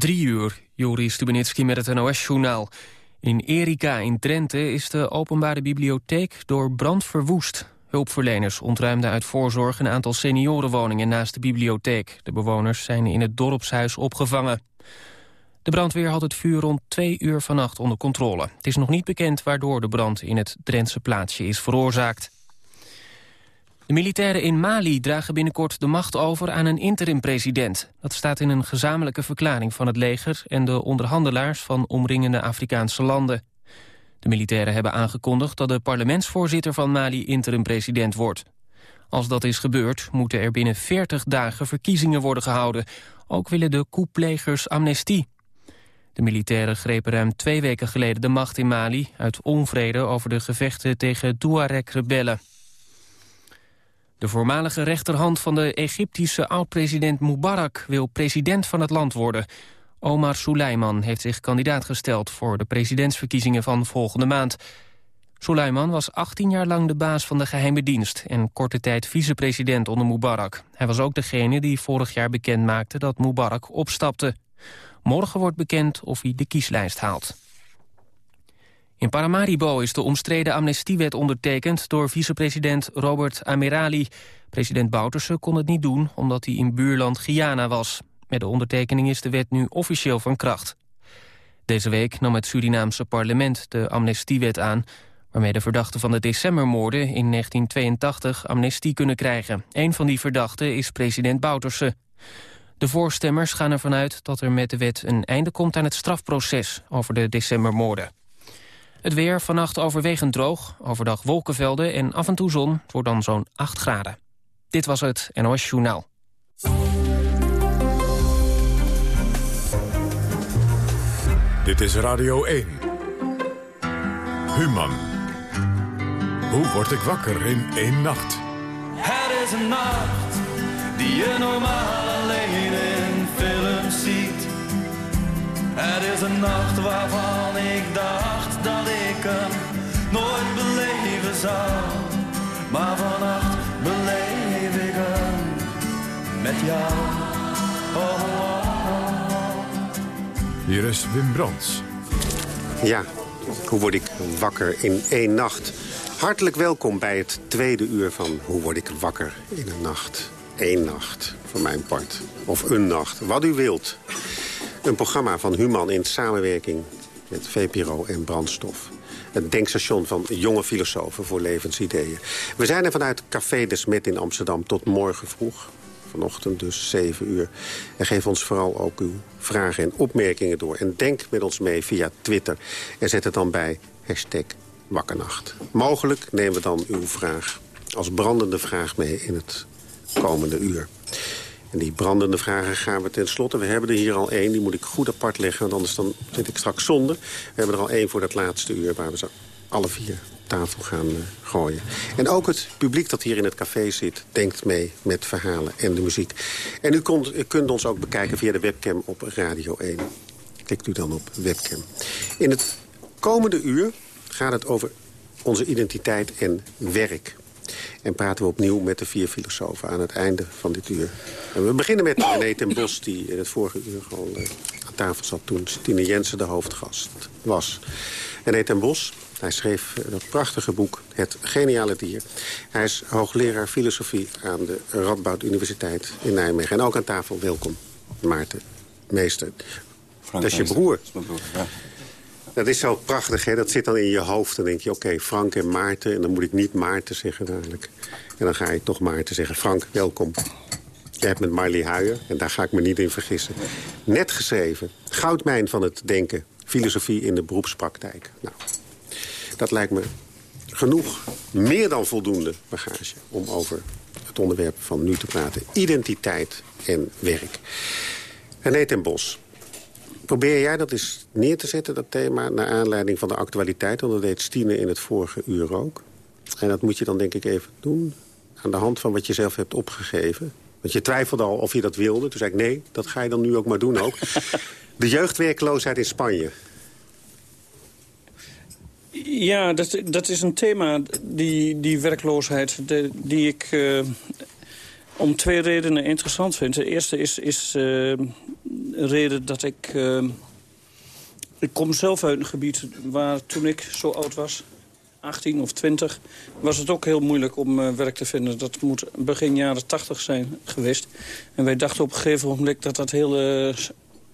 Drie uur, Joris Stubenitski met het NOS-journaal. In Erika in Drenthe is de openbare bibliotheek door brand verwoest. Hulpverleners ontruimden uit voorzorg een aantal seniorenwoningen naast de bibliotheek. De bewoners zijn in het dorpshuis opgevangen. De brandweer had het vuur rond twee uur vannacht onder controle. Het is nog niet bekend waardoor de brand in het Drentse plaatsje is veroorzaakt. De militairen in Mali dragen binnenkort de macht over aan een interim-president. Dat staat in een gezamenlijke verklaring van het leger... en de onderhandelaars van omringende Afrikaanse landen. De militairen hebben aangekondigd dat de parlementsvoorzitter van Mali interim-president wordt. Als dat is gebeurd, moeten er binnen 40 dagen verkiezingen worden gehouden. Ook willen de koeplegers amnestie. De militairen grepen ruim twee weken geleden de macht in Mali... uit onvrede over de gevechten tegen Tuareg-rebellen. De voormalige rechterhand van de Egyptische oud-president Mubarak wil president van het land worden. Omar Suleiman heeft zich kandidaat gesteld voor de presidentsverkiezingen van volgende maand. Suleiman was 18 jaar lang de baas van de geheime dienst en korte tijd vicepresident onder Mubarak. Hij was ook degene die vorig jaar bekend maakte dat Mubarak opstapte. Morgen wordt bekend of hij de kieslijst haalt. In Paramaribo is de omstreden amnestiewet ondertekend door vicepresident Robert Amirali. President Bouterse kon het niet doen omdat hij in buurland Guyana was. Met de ondertekening is de wet nu officieel van kracht. Deze week nam het Surinaamse parlement de amnestiewet aan... waarmee de verdachten van de decembermoorden in 1982 amnestie kunnen krijgen. Een van die verdachten is president Bouterse. De voorstemmers gaan ervan uit dat er met de wet een einde komt aan het strafproces over de decembermoorden. Het weer vannacht overwegend droog, overdag wolkenvelden en af en toe zon. Het wordt dan zo'n 8 graden. Dit was het NOS Journaal. Dit is Radio 1. Human. Hoe word ik wakker in één nacht? Het is een nacht die je normaal alleen in films ziet. Het is een nacht waarvan ik dacht dat ik hem nooit beleven zou. Maar vannacht beleef ik hem met jou. Oh, oh, oh. Hier is Wim Brands. Ja, hoe word ik wakker in één nacht? Hartelijk welkom bij het tweede uur van Hoe word ik wakker in een nacht. Eén nacht, voor mijn part. Of een nacht, wat u wilt. Een programma van Human in samenwerking met VPRO en Brandstof. Het denkstation van jonge filosofen voor levensideeën. We zijn er vanuit Café de Smet in Amsterdam tot morgen vroeg. Vanochtend dus 7 uur. En geef ons vooral ook uw vragen en opmerkingen door. En denk met ons mee via Twitter. En zet het dan bij hashtag wakkernacht. Mogelijk nemen we dan uw vraag als brandende vraag mee in het komende uur. En die brandende vragen gaan we tenslotte. We hebben er hier al één, die moet ik goed apart leggen... want anders dan zit ik straks zonder. We hebben er al één voor dat laatste uur... waar we ze alle vier tafel gaan uh, gooien. En ook het publiek dat hier in het café zit... denkt mee met verhalen en de muziek. En u, u kunt ons ook bekijken via de webcam op Radio 1. Klikt u dan op webcam. In het komende uur gaat het over onze identiteit en werk. En praten we opnieuw met de vier filosofen aan het einde van dit uur. En we beginnen met René ten Bos, die in het vorige uur gewoon uh, aan tafel zat toen Stine Jensen de hoofdgast was. René ten Bos, hij schreef uh, dat prachtige boek Het Geniale Dier. Hij is hoogleraar filosofie aan de Radboud Universiteit in Nijmegen. En ook aan tafel, welkom, Maarten Meester. Frank dat is je broer. Dat is mijn broer, ja. Dat is zo prachtig, hè? Dat zit dan in je hoofd. Dan denk je, oké, Frank en Maarten. En dan moet ik niet Maarten zeggen dadelijk. En dan ga je toch Maarten zeggen. Frank, welkom. Jij hebt met Marley Huijer, en daar ga ik me niet in vergissen. Net geschreven. Goudmijn van het denken. Filosofie in de beroepspraktijk. Nou, dat lijkt me genoeg, meer dan voldoende bagage... om over het onderwerp van nu te praten. Identiteit en werk. René ten Bos, Probeer jij dat eens neer te zetten, dat thema... naar aanleiding van de actualiteit, want dat deed Stine in het vorige uur ook. En dat moet je dan denk ik even doen... aan de hand van wat je zelf hebt opgegeven. Want je twijfelde al of je dat wilde. Toen zei ik, nee, dat ga je dan nu ook maar doen ook. De jeugdwerkloosheid in Spanje. Ja, dat, dat is een thema, die, die werkloosheid, de- die ik eh, om twee redenen interessant vind. De eerste is, is uh, reden dat ik... Uh, ik kom zelf uit een gebied waar toen ik zo oud was... 18 of 20, was het ook heel moeilijk om uh, werk te vinden. Dat moet begin jaren 80 zijn geweest. En wij dachten op een gegeven moment dat dat hele...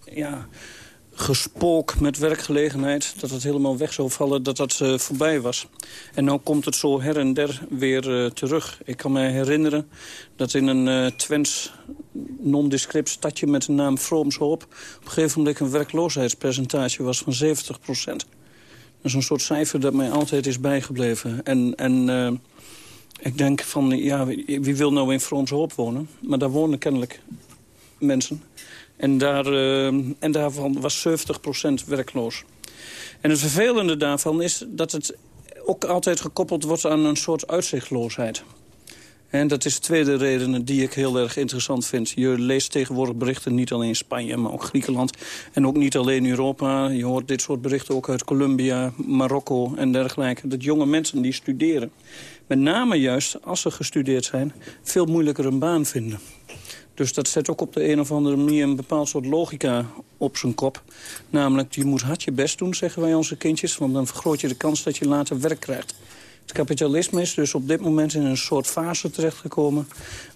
ja, gespook met werkgelegenheid, dat het helemaal weg zou vallen, dat dat uh, voorbij was. En nu komt het zo her en der weer uh, terug. Ik kan me herinneren dat in een uh, Twents nondescript stadje met de naam Vroomshoop... op een gegeven moment een werkloosheidspercentage was van 70 procent. Dat is een soort cijfer dat mij altijd is bijgebleven. En, en ik denk van, ja, wie wil nou in Vroomshoop wonen? Maar daar wonen kennelijk mensen... En, daar, uh, en daarvan was 70% werkloos. En het vervelende daarvan is dat het ook altijd gekoppeld wordt aan een soort uitzichtloosheid. En dat is de tweede reden die ik heel erg interessant vind. Je leest tegenwoordig berichten niet alleen in Spanje, maar ook Griekenland. En ook niet alleen Europa. Je hoort dit soort berichten ook uit Colombia, Marokko en dergelijke. Dat jonge mensen die studeren, met name juist als ze gestudeerd zijn... veel moeilijker een baan vinden. Dus dat zet ook op de een of andere manier een bepaald soort logica op zijn kop. Namelijk, je moet hard je best doen, zeggen wij onze kindjes... want dan vergroot je de kans dat je later werk krijgt. Het kapitalisme is dus op dit moment in een soort fase terechtgekomen...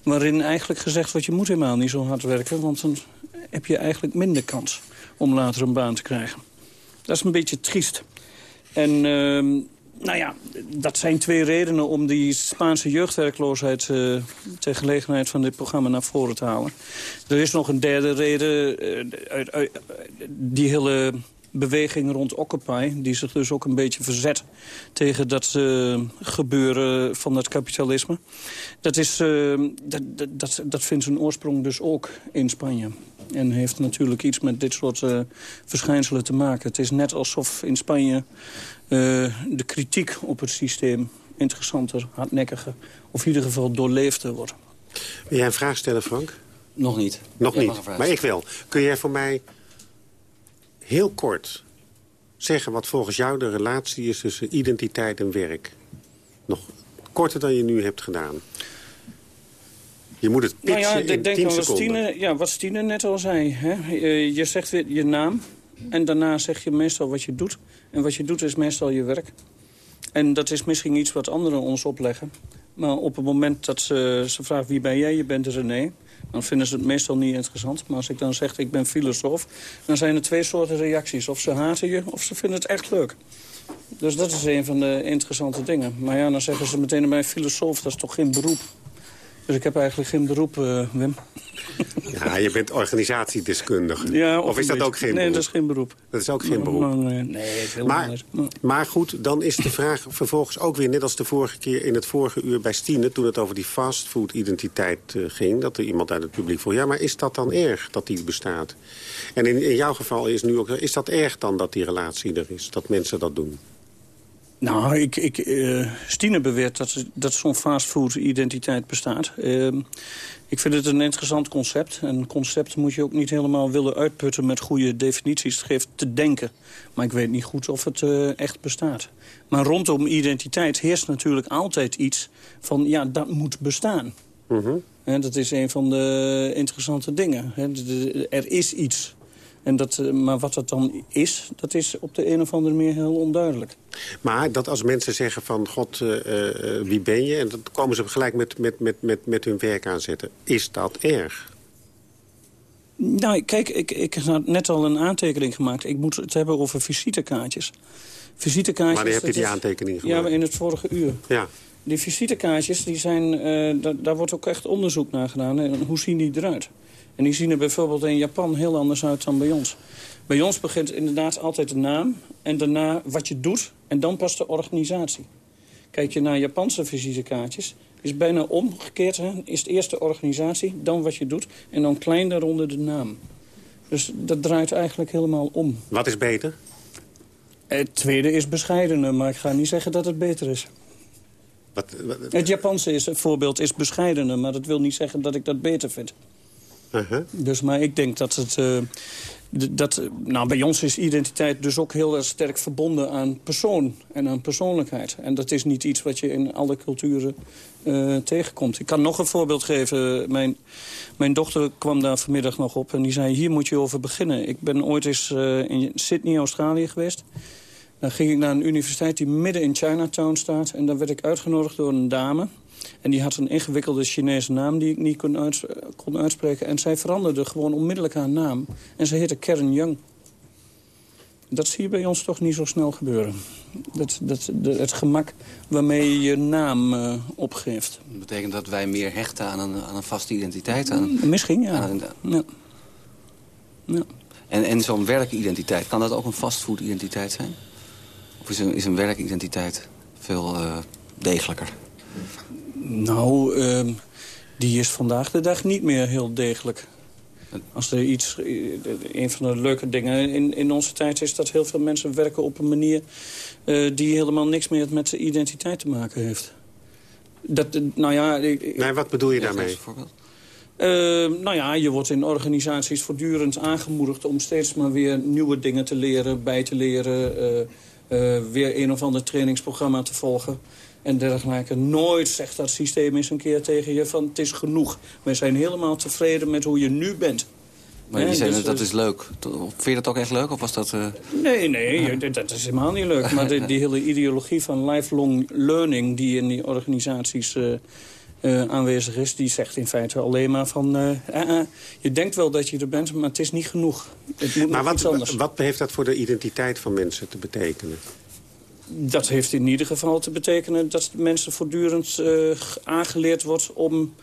waarin eigenlijk gezegd wordt, je moet helemaal niet zo hard werken... want dan heb je eigenlijk minder kans om later een baan te krijgen. Dat is een beetje triest. En... Uh, nou ja, dat zijn twee redenen om die Spaanse jeugdwerkloosheid... Uh, ter gelegenheid van dit programma naar voren te halen. Er is nog een derde reden. Uh, die hele beweging rond Occupy... die zich dus ook een beetje verzet tegen dat uh, gebeuren van het kapitalisme. Dat, is, dat, dat, dat vindt zijn oorsprong dus ook in Spanje. En heeft natuurlijk iets met dit soort verschijnselen te maken. Het is net alsof in Spanje de kritiek op het systeem interessanter, hardnekkiger... of in ieder geval doorleefder wordt. Wil jij een vraag stellen, Frank? Nog niet. Nog niet, maar ik wel. Kun jij voor mij heel kort zeggen wat volgens jou de relatie is tussen identiteit en werk? Nog korter dan je nu hebt gedaan. Je moet het pitchen nou ja, ik denk in wat Stine, ja, wat Stine net al zei. Hè? Je zegt weer je naam en daarna zeg je meestal wat je doet. En wat je doet is meestal je werk. En dat is misschien iets wat anderen ons opleggen. Maar op het moment dat ze, ze vragen wie ben jij, je bent René... dan vinden ze het meestal niet interessant. Maar als ik dan zeg ik ben filosoof... dan zijn er twee soorten reacties. Of ze haten je, of ze vinden het echt leuk. Dus dat is een van de interessante dingen. Maar ja, dan zeggen ze meteen bij filosoof, dat is toch geen beroep. Dus ik heb eigenlijk geen beroep, uh, Wim. Ja, je bent organisatiedeskundige. Ja, of, is dat ook geen beroep? Nee, dat is geen beroep. Dat is ook geen beroep? Nee, nee het maar, maar goed, dan is de vraag vervolgens ook weer... net als de vorige keer in het vorige uur bij Stine... toen het over die fastfood-identiteit uh, ging... dat er iemand uit het publiek vroeg... ja, maar is dat dan erg dat die bestaat? En in, in jouw geval is nu ook... is dat erg dan dat die relatie er is? Dat mensen dat doen? Nou, ik, ik, uh, Stine beweert dat, dat zo'n fastfood-identiteit bestaat. Uh, ik vind het een interessant concept. En een concept moet je ook niet helemaal willen uitputten met goede definities. Het geeft te denken. Maar ik weet niet goed of het uh, echt bestaat. Maar rondom identiteit heerst natuurlijk altijd iets van... ja, dat moet bestaan. Mm dat is een van de interessante dingen. er is iets en dat, eh, maar wat dat dan is, dat is op de een of andere manier heel onduidelijk. Maar dat als mensen zeggen van, god, uh, uh, wie ben je? En dan komen ze gelijk met, met, met, met, met hun werk aanzetten. Is dat erg? Nou, kijk, ik, ik heb net al een aantekening gemaakt. Ik moet het hebben over visitekaartjes. Visitekaartjes... Wanneer heb je die aantekening gemaakt? Ja, in het vorige uur. Ja. Die visitekaartjes, die zijn, uh, daar wordt ook echt onderzoek naar gedaan. En hoe zien die eruit? En die zien er bijvoorbeeld in Japan heel anders uit dan bij ons. Bij ons begint inderdaad altijd de naam en daarna wat je doet en dan pas de organisatie. Kijk je naar Japanse visitekaartjes, is bijna omgekeerd. Hè? Is het eerst de organisatie, dan wat je doet en dan klein daaronder de naam. Dus dat draait eigenlijk helemaal om. Wat is beter? Het tweede is bescheidener, maar ik ga niet zeggen dat het beter is. Wat, wat, het Japanse is, voorbeeld is bescheidener, maar dat wil niet zeggen dat ik dat beter vind. Uh-huh. Dus, maar ik denk dat het... Uh, dat, nou, bij ons is identiteit dus ook heel erg sterk verbonden aan persoon en aan persoonlijkheid. En dat is niet iets wat je in alle culturen uh, tegenkomt. Ik kan nog een voorbeeld geven. Mijn, mijn dochter kwam daar vanmiddag nog op en die zei... hier moet je over beginnen. Ik ben ooit eens uh, in Sydney, Australië geweest. Dan ging ik naar een universiteit die midden in Chinatown staat. En daar werd ik uitgenodigd door een dame. En die had een ingewikkelde Chinese naam die ik niet kon, uits kon uitspreken. En zij veranderde gewoon onmiddellijk haar naam. En ze heette Karen Young. Dat zie je bij ons toch niet zo snel gebeuren. Dat, dat, het gemak waarmee je je naam uh, opgeeft. Dat betekent dat wij meer hechten aan een, aan een vaste identiteit? Aan, Misschien, ja. Aan, ja. ja. En, en zo'n werkidentiteit, kan dat ook een fastfood-identiteit zijn? Of is een, is een werkidentiteit veel uh, degelijker? Nou, uh, die is vandaag de dag niet meer heel degelijk. Als er iets, eh, een van de leuke dingen in, in onze tijd is dat heel veel mensen werken op een manier uh, die helemaal niks meer met identiteit te maken heeft. Dat, eh, nou ja... nee, wat bedoel je daarmee? Uh, nou ja, je wordt in organisaties voortdurend aangemoedigd om steeds maar weer nieuwe dingen te leren, bij te leren, uh, weer een of ander trainingsprogramma te volgen en dergelijke. Nooit zegt dat systeem eens een keer tegen je van het is genoeg. Wij zijn helemaal tevreden met hoe je nu bent. Maar je zei dus, dat is leuk. Vind je dat ook echt leuk? Of was dat, uh... Nee, nee, dat is helemaal niet leuk. Maar die, die, hele ideologie van lifelong learning... die in die organisaties uh, uh, aanwezig is... die zegt in feite alleen maar van... je denkt wel dat je er bent, maar het is niet genoeg. Het moet maar wat, anders. wat heeft dat voor de identiteit van mensen te betekenen? Dat heeft in ieder geval te betekenen dat mensen voortdurend uh, aangeleerd wordt om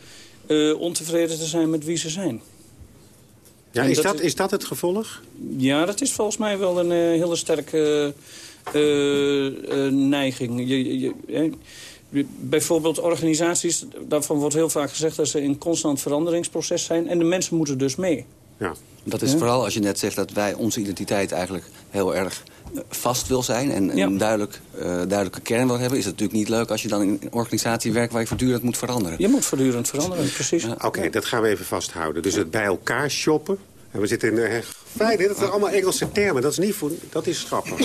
uh, ontevreden te zijn met wie ze zijn. Ja, is, dat, is dat het gevolg? Ja, dat is volgens mij wel een uh, hele sterke neiging. Je, je, bijvoorbeeld organisaties, daarvan wordt heel vaak gezegd dat ze in constant veranderingsproces zijn. En de mensen moeten dus mee. Ja. Dat is vooral als je net zegt dat wij onze identiteit eigenlijk heel erg vast wil zijn en een duidelijk, uh, duidelijke kern wil hebben... is het natuurlijk niet leuk als je dan in een organisatie werkt... waar je voortdurend moet veranderen. Je moet voortdurend veranderen, precies. Oké, dat gaan we even vasthouden. Dus het bij elkaar shoppen... En we zitten in... Uh, dat zijn allemaal Engelse termen. Dat is, niet voor, dat is grappig.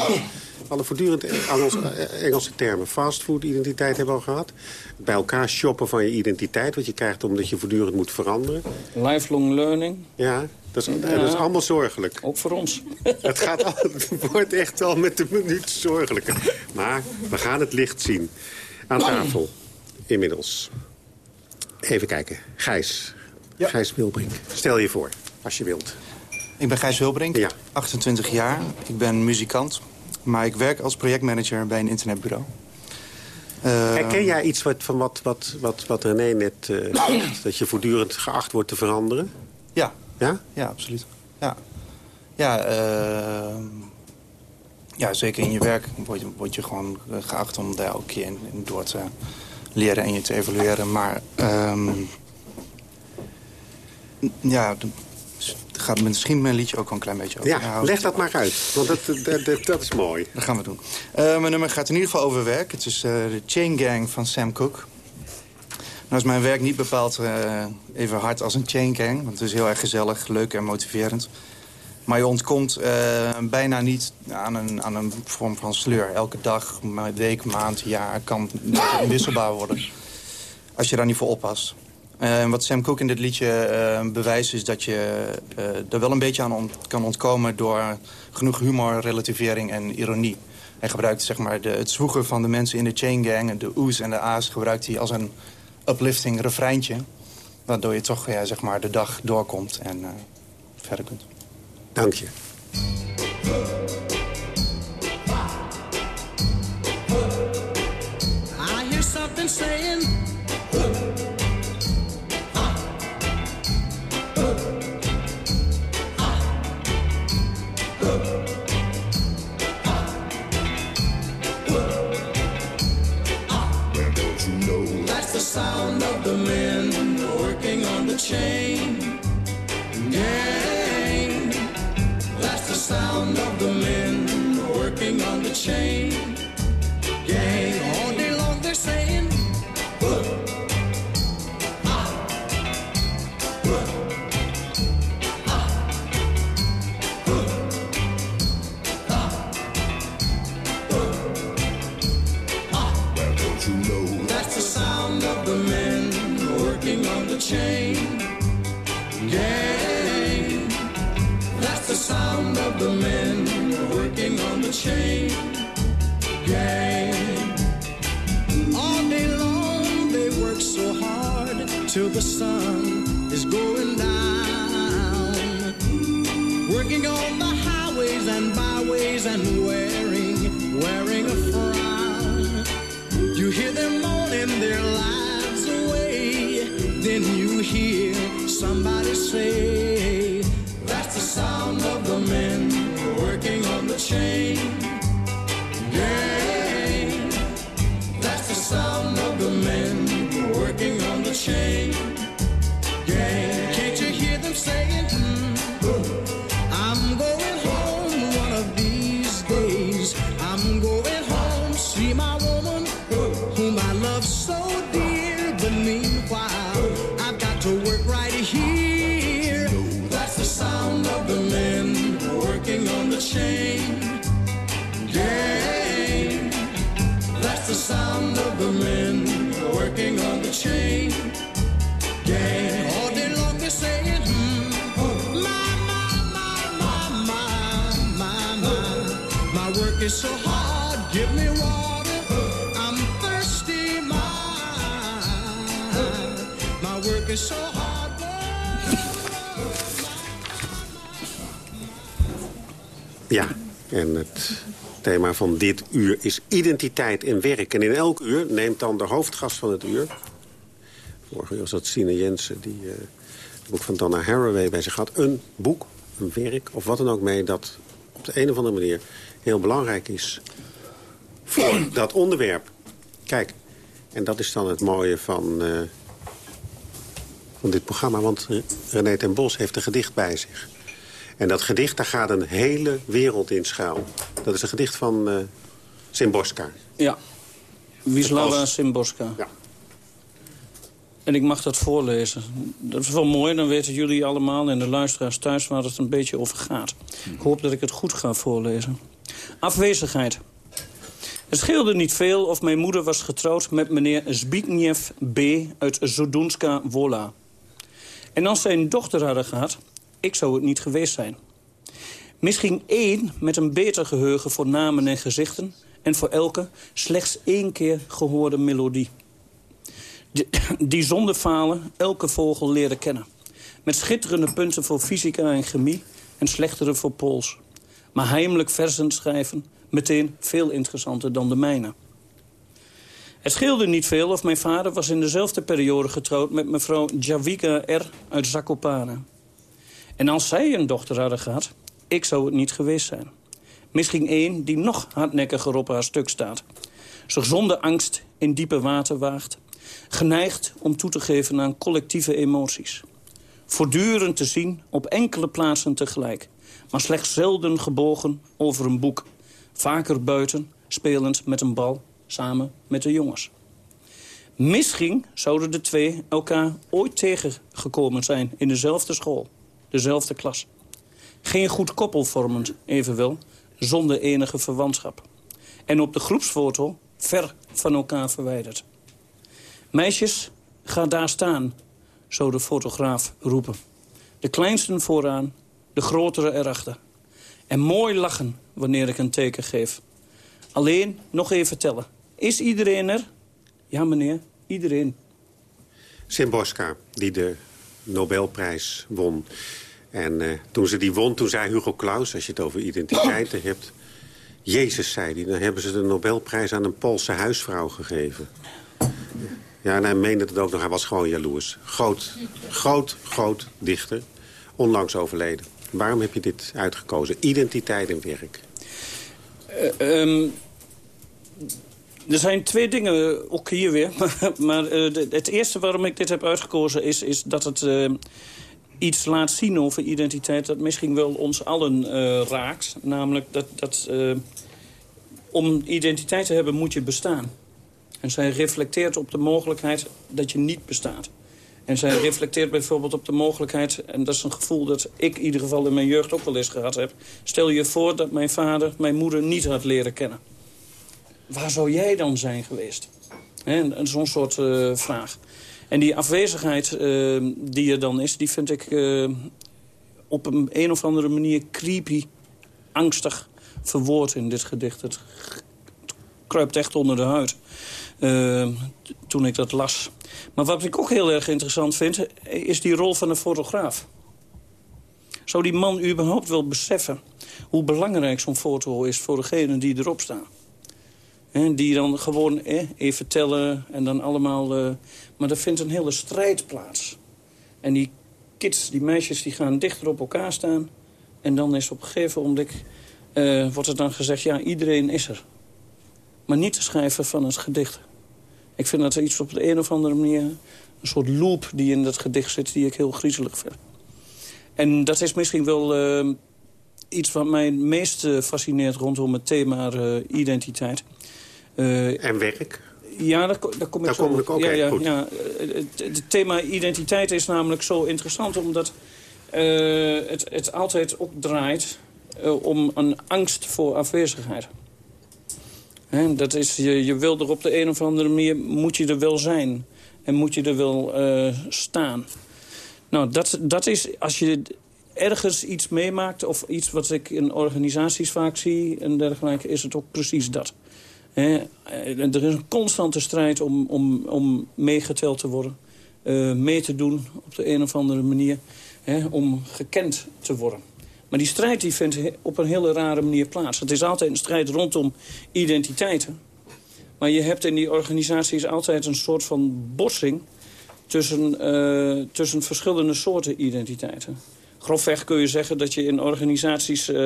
Alle voortdurend eh, Engelse termen. Fastfood identiteit hebben we al gehad. Bij elkaar shoppen van je identiteit. Wat je krijgt omdat je voortdurend moet veranderen. Lifelong learning. Ja, dat is, dat is allemaal zorgelijk. Ook voor ons. Het, gaat al, het wordt echt al met de minuut zorgelijker. Maar we gaan het licht zien. Aan tafel, inmiddels. Even kijken. Gijs. Ja. Gijs Wilbrink. Stel je voor, als je wilt. Ik ben Gijs Wilbrink, ja. 28 jaar. Ik ben muzikant. Maar ik werk als projectmanager bij een internetbureau. Uh, Herken jij iets wat, van wat, wat, wat, wat René net uh, dat je voortdurend geacht wordt te veranderen? Ja. Ja? Ja, absoluut. Ja, ja, uh, ja zeker in je werk word je, word je gewoon geacht om daar elke keer in, in door te leren en je te evalueren. Maar um, ja, gaat misschien mijn liedje ook wel een klein beetje over. Ja, leg dat maar uit, want dat, dat, dat, is mooi. Dat gaan we doen. Uh, mijn nummer gaat in ieder geval over werk. Het is uh, de Chain Gang van Sam Cooke. Nou is mijn werk niet bepaald uh, even hard als een chain gang. Want het is heel erg gezellig, leuk en motiverend. Maar je ontkomt bijna niet aan een, aan een vorm van sleur. Elke dag, week, maand, jaar kan wisselbaar worden. Als je daar niet voor oppast. Uh, wat Sam Cooke in dit liedje bewijst is dat je er wel een beetje aan kan ontkomen... door genoeg humor, relativering en ironie. Hij gebruikt zeg maar, de, het zwoegen van de mensen in de chain gang... de oes en de a's gebruikt hij als een uplifting refreintje... waardoor je toch ja, zeg maar, de dag doorkomt en verder kunt. Dank je. shame. All day long they're saying, Whoa. That's the sound of the men working on the chain. gang. that's the sound of the men working gang. All day long they work so hard till the sun is going down. Working on the highways and byways and wearing, wearing a frown. You hear them moaning their lives away, then you hear somebody say, That's the sound of the men saying, hard, give me water. I'm thirsty, my, my work is so hard. Ja, en het thema van dit uur is identiteit en werk. En in elk uur neemt dan de hoofdgast van het uur... vorige uur was dat Sine Jensen, die eh, het boek van Donna Haraway bij zich had... een boek, een werk of wat dan ook mee... dat op de een of andere manier heel belangrijk is voor dat onderwerp. Kijk, en dat is dan het mooie van, eh, van dit programma... want René ten Bos heeft een gedicht bij zich... En dat gedicht, daar gaat een hele wereld in schuil. Dat is een gedicht van uh, Simborska. Ja, Wisława Simborska. Ja. En ik mag dat voorlezen. Dat is wel mooi, dan weten jullie allemaal en de luisteraars thuis waar het een beetje over gaat. Ik hoop dat ik het goed ga voorlezen. Afwezigheid. Het scheelde niet veel of mijn moeder was getrouwd met meneer Zbigniew B. uit Zodunska Wola. En als zij een dochter hadden gehad, ik zou het niet geweest zijn. Misschien één met een beter geheugen voor namen en gezichten... en voor elke slechts één keer gehoorde melodie. Die, zonder falen elke vogel leerde kennen. Met schitterende punten voor fysica en chemie... en slechtere voor Pools. Maar heimelijk versen schrijven meteen veel interessanter dan de mijne. Het scheelde niet veel of mijn vader was in dezelfde periode getrouwd... met mevrouw Javika R. uit Zakopane. En als zij een dochter hadden gehad, ik zou het niet geweest zijn. Misschien één die nog hardnekkiger op haar stuk staat. Zich zonder angst in diepe water waagt. Geneigd om toe te geven aan collectieve emoties. Voortdurend te zien op enkele plaatsen tegelijk. Maar slechts zelden gebogen over een boek. Vaker buiten, spelend met een bal, samen met de jongens. Misschien zouden de twee elkaar ooit tegengekomen zijn in dezelfde school dezelfde klas. Geen goed koppel vormend, evenwel, zonder enige verwantschap. En op de groepsfoto ver van elkaar verwijderd. Meisjes, ga daar staan, zou de fotograaf roepen. De kleinsten vooraan, de grotere erachter. En mooi lachen wanneer ik een teken geef. Alleen nog even tellen. Is iedereen er? Ja, meneer, iedereen. Simborska, die de Nobelprijs won. En uh, toen ze die won, toen zei Hugo Claus, als je het over identiteiten hebt... Jezus, zei hij, dan hebben ze de Nobelprijs aan een Poolse huisvrouw gegeven. Ja, en hij meende het ook nog, hij was gewoon jaloers. Groot, groot, groot dichter, onlangs overleden. Waarom heb je dit uitgekozen? Identiteit en werk. Uh, um, er zijn twee dingen, ook hier weer. Maar, de, het eerste waarom ik dit heb uitgekozen is, is dat het iets laat zien over identiteit... dat misschien wel ons allen raakt. Namelijk dat, dat om identiteit te hebben moet je bestaan. En zij reflecteert op de mogelijkheid dat je niet bestaat. En zij reflecteert bijvoorbeeld op de mogelijkheid... en dat is een gevoel dat ik in ieder geval in mijn jeugd ook wel eens gehad heb... stel je voor dat mijn vader mijn moeder niet had leren kennen. Waar zou jij dan zijn geweest? Zo'n soort uh, vraag. En die afwezigheid uh, die er dan is, die vind ik uh, op een, een of andere manier creepy, angstig verwoord in dit gedicht. Het kruipt echt onder de huid. Uh, toen ik dat las. Maar wat ik ook heel erg interessant vind... is die rol van een fotograaf. Zou die man überhaupt wel beseffen... hoe belangrijk zo'n foto is voor degene die erop staan? He, die dan gewoon even tellen en dan allemaal... Uh, maar er vindt een hele strijd plaats. En die kids, die meisjes, die gaan dichter op elkaar staan. En dan is op een gegeven moment... Uh, wordt er dan gezegd, ja, iedereen is er. Maar niet te schrijven van een gedicht. Ik vind dat iets op de een of andere manier... een soort loop die in dat gedicht zit, die ik heel griezelig vind. En dat is misschien wel uh, iets wat mij het meest fascineert rondom het thema uh, identiteit. Uh, en werk? Ja, daar, daar kom ik daar zo kom ik ook ja, ja, goed. Ja, het, het, thema identiteit is namelijk zo interessant... omdat het, het altijd ook draait om een angst voor afwezigheid. Dat is, je, je wil er op de een of andere manier, moet je er wel zijn. En moet je er wel uh, staan. Nou, dat, dat is, als je ergens iets meemaakt... of iets wat ik in organisaties vaak zie en dergelijke... is het ook precies dat. He, er is een constante strijd om, om, om meegeteld te worden. Uh, mee te doen op de een of andere manier. Om gekend te worden. Maar die strijd die vindt op een hele rare manier plaats. Het is altijd een strijd rondom identiteiten. Maar je hebt in die organisaties altijd een soort van botsing... tussen, uh, tussen verschillende soorten identiteiten. Grofweg kun je zeggen dat je in organisaties... Uh,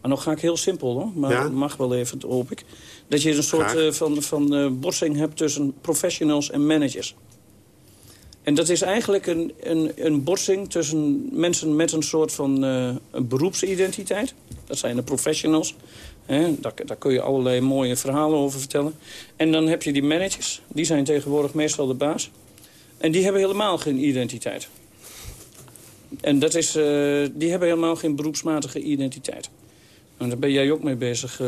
maar nog ga ik heel simpel, hoor. Maar ja? mag wel even, hoop ik. Dat je een soort uh, van, van botsing hebt tussen professionals en managers. En dat is eigenlijk een, een, een botsing tussen mensen met een soort van uh, een beroepsidentiteit. Dat zijn de professionals. Daar, daar kun je allerlei mooie verhalen over vertellen. En dan heb je die managers. Die zijn tegenwoordig meestal de baas. En die hebben helemaal geen identiteit. En dat is, uh, die hebben helemaal geen beroepsmatige identiteit. En daar ben jij ook mee bezig.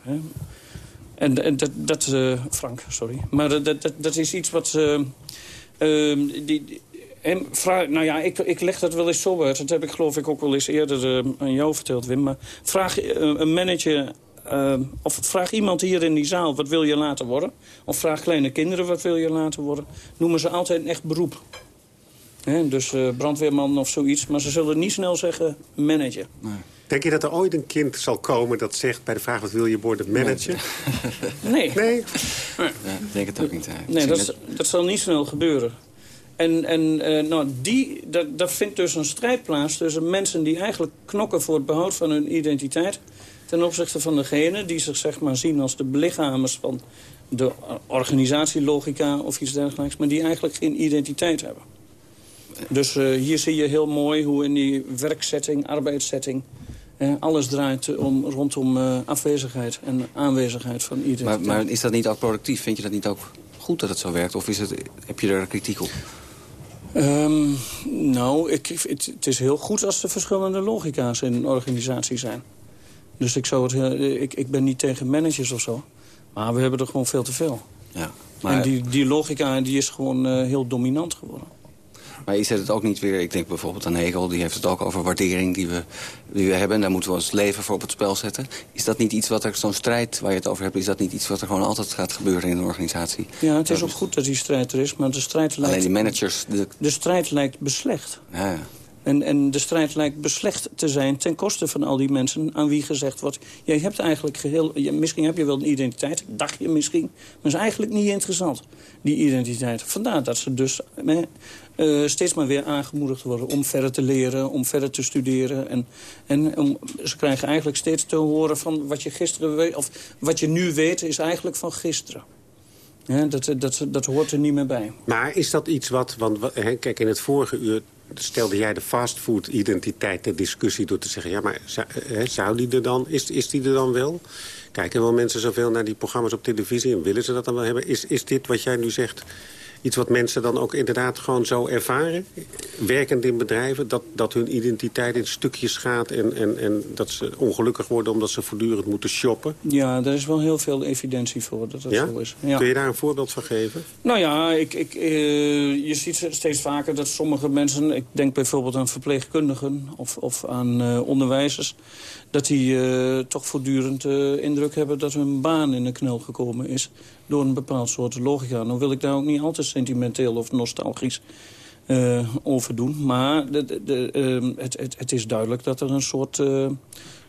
Hè? En, en dat, dat Frank, sorry. Maar dat, dat, dat is iets wat... Uh, die, nou ja, ik, ik leg dat wel eens zo uit. Dat heb ik geloof ik ook wel eens eerder uh, aan jou verteld, Wim. Maar vraag uh, een manager... Of vraag iemand hier in die zaal, wat wil je laten worden? Of vraag kleine kinderen, wat wil je laten worden? Noemen ze altijd een echt beroep. He, dus brandweerman of zoiets. Maar ze zullen niet snel zeggen manager. Nee. Denk je dat er ooit een kind zal komen dat zegt bij de vraag... wat wil je worden, manager? Nee. Nee? Ja, ik denk het ook niet. Nee, dat, dat zal niet snel gebeuren. En, en uh, nou, die, dat, dat vindt dus een strijd plaats tussen mensen die eigenlijk knokken voor het behoud van hun identiteit... ten opzichte van degene die zich zeg maar, zien als de belichamers van de organisatielogica of iets dergelijks... maar die eigenlijk geen identiteit hebben. Dus uh, hier zie je heel mooi hoe in die werksetting, arbeidssetting... Eh, alles draait om, rondom uh, afwezigheid en aanwezigheid van identiteit. Maar, maar, is dat niet ook productief? Vind je dat niet ook goed dat het zo werkt? Of is het, heb je er kritiek op? Um, nou, ik, het, het, is heel goed als er verschillende logica's in een organisatie zijn. Dus ik, zou het, ik, ik ben niet tegen managers of zo. Maar we hebben er gewoon veel te veel. Ja, maar... En die, die logica die is gewoon uh, heel dominant geworden. Maar is het ook niet weer, ik denk bijvoorbeeld aan Hegel... die heeft het ook over waardering die we, die we hebben... en daar moeten we ons leven voor op het spel zetten. Is dat niet iets wat er, zo'n strijd waar je het over hebt... is dat niet iets wat er gewoon altijd gaat gebeuren in een organisatie? Ja, het is ook goed dat die strijd er is, maar de strijd lijkt... Alleen die managers... De, de strijd lijkt beslecht. Ja, ja. En, en de strijd lijkt beslecht te zijn ten koste van al die mensen aan wie gezegd wordt... jij hebt eigenlijk geheel, misschien heb je wel een identiteit, dacht je misschien... maar is eigenlijk niet interessant, die identiteit. Vandaar dat ze dus uh, steeds maar weer aangemoedigd worden om verder te leren, om verder te studeren. En, en ze krijgen eigenlijk steeds te horen van wat je gisteren weet, of wat je nu weet is eigenlijk van gisteren. Ja, dat, dat, dat hoort er niet meer bij. Maar is dat iets wat, want kijk in het vorige uur stelde jij de fastfood-identiteit ter discussie door te zeggen... ja, maar zou die er dan, is, is die er dan wel? Kijken wel mensen zoveel naar die programma's op televisie en willen ze dat dan wel hebben? Is, is dit wat jij nu zegt iets wat mensen dan ook inderdaad gewoon zo ervaren? Werkend in bedrijven, dat, dat hun identiteit in stukjes gaat... En, en, en dat ze ongelukkig worden omdat ze voortdurend moeten shoppen? Ja, er is wel heel veel evidentie voor dat dat zo is. Ja. Kun je daar een voorbeeld van geven? Nou ja, ik, ik, uh, je ziet steeds vaker dat sommige mensen... ik denk bijvoorbeeld aan verpleegkundigen of, of aan uh, onderwijzers... dat die uh, toch voortdurend indruk hebben dat hun baan in de knel gekomen is... door een bepaald soort logica. Nou wil ik daar ook niet altijd sentimenteel of nostalgisch uh, over doen. Maar de, de, uh, het, het, het, is duidelijk dat er een soort uh,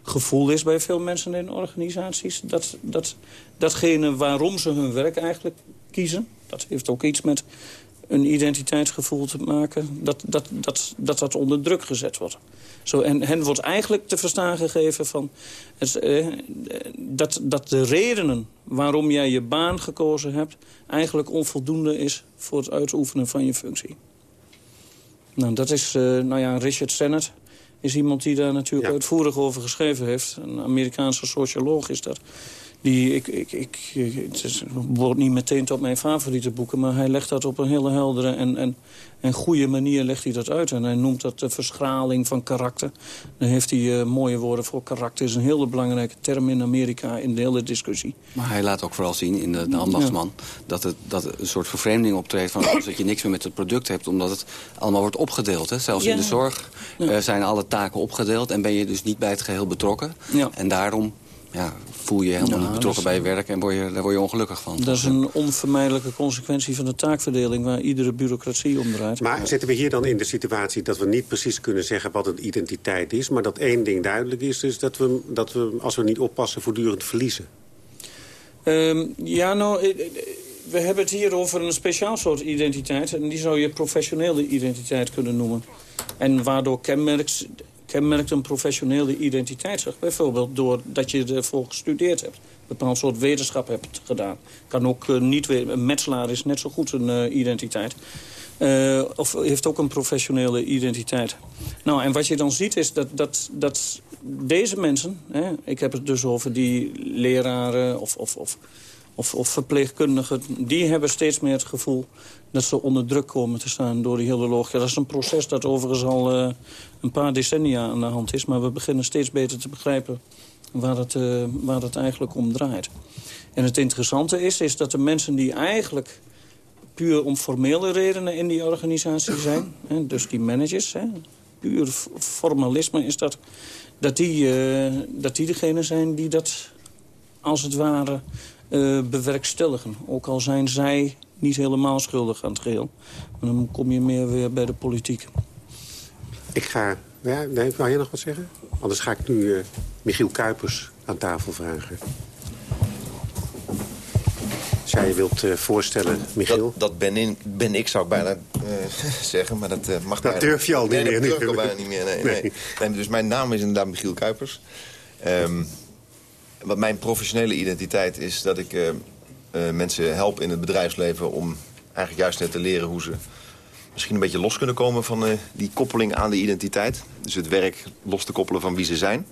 gevoel is bij veel mensen in organisaties. Dat, dat datgene waarom ze hun werk eigenlijk kiezen... dat heeft ook iets met een identiteitsgevoel te maken... dat dat, dat, dat, dat onder druk gezet wordt. Zo, en hen wordt eigenlijk te verstaan gegeven van... Eh, dat, dat de redenen waarom jij je baan gekozen hebt... eigenlijk onvoldoende is voor het uitoefenen van je functie. Nou, dat is, uh, nou ja, Richard Sennett is iemand die daar natuurlijk uitvoerig over geschreven heeft. Een Amerikaanse socioloog is dat. Die, ik, ik, ik, het wordt niet meteen tot mijn favoriete boeken... maar hij legt dat op een hele heldere en, en, en goede manier legt hij dat uit. En hij noemt dat de verschraling van karakter. Dan heeft hij uh, mooie woorden voor karakter. is een hele belangrijke term in Amerika in de hele discussie. Maar hij laat ook vooral zien in de, de ambachtsman... Dat, het, dat het een soort vervreemding optreedt van dat je niks meer met het product hebt... omdat het allemaal wordt opgedeeld. Hè? Zelfs in de zorg uh, zijn alle taken opgedeeld... en ben je dus niet bij het geheel betrokken. En daarom ja, voel je helemaal niet betrokken bij je werk en word je, daar word je ongelukkig van. Dat is een onvermijdelijke consequentie van de taakverdeling waar iedere bureaucratie om draait. Maar zitten we hier dan in de situatie dat we niet precies kunnen zeggen wat een identiteit is, maar dat één ding duidelijk is, dus dat we, dat we als we niet oppassen voortdurend verliezen? Um, ja, nou, eh, eh, we hebben het hier over een speciaal soort identiteit en die zou je professionele identiteit kunnen noemen. En waardoor kenmerkt kenmerkt een professionele identiteit zich. Bijvoorbeeld doordat je ervoor gestudeerd hebt. Een bepaald soort wetenschap hebt gedaan. Kan ook uh, niet weer, een metselaar is net zo goed een uh, identiteit. Uh, of heeft ook een professionele identiteit. Nou, en wat je dan ziet is dat, dat, dat deze mensen... Hè, ik heb het dus over die leraren of, of, of of, of verpleegkundigen, die hebben steeds meer het gevoel dat ze onder druk komen te staan door die hele logica. Dat is een proces dat overigens al een paar decennia aan de hand is, maar we beginnen steeds beter te begrijpen waar het, uh, waar het eigenlijk om draait. En het interessante is, is dat de mensen die eigenlijk puur om formele redenen in die organisatie zijn, hè, dus die managers, hè, puur formalisme is dat, dat die, uh, dat die degene zijn die dat als het ware uh, bewerkstelligen. Ook al zijn zij niet helemaal schuldig aan het geheel. Dan kom je meer weer bij de politiek. Ik ga... Ja, nee, wou je nog wat zeggen? Anders ga ik nu uh, Michiel Kuipers aan tafel vragen. Als jij je wilt uh, voorstellen, Michiel. Dat, dat ben, in, ben, ik, zou ik bijna uh, zeggen, maar dat uh, mag Dat durf je al niet nee, meer. Dat durf ik al bijna niet meer, nee, nee. nee. Dus mijn naam is inderdaad Michiel Kuipers. Um, wat mijn professionele identiteit is dat ik mensen help in het bedrijfsleven... om eigenlijk juist net te leren hoe ze misschien een beetje los kunnen komen... van uh, die koppeling aan de identiteit. Dus het werk los te koppelen van wie ze zijn.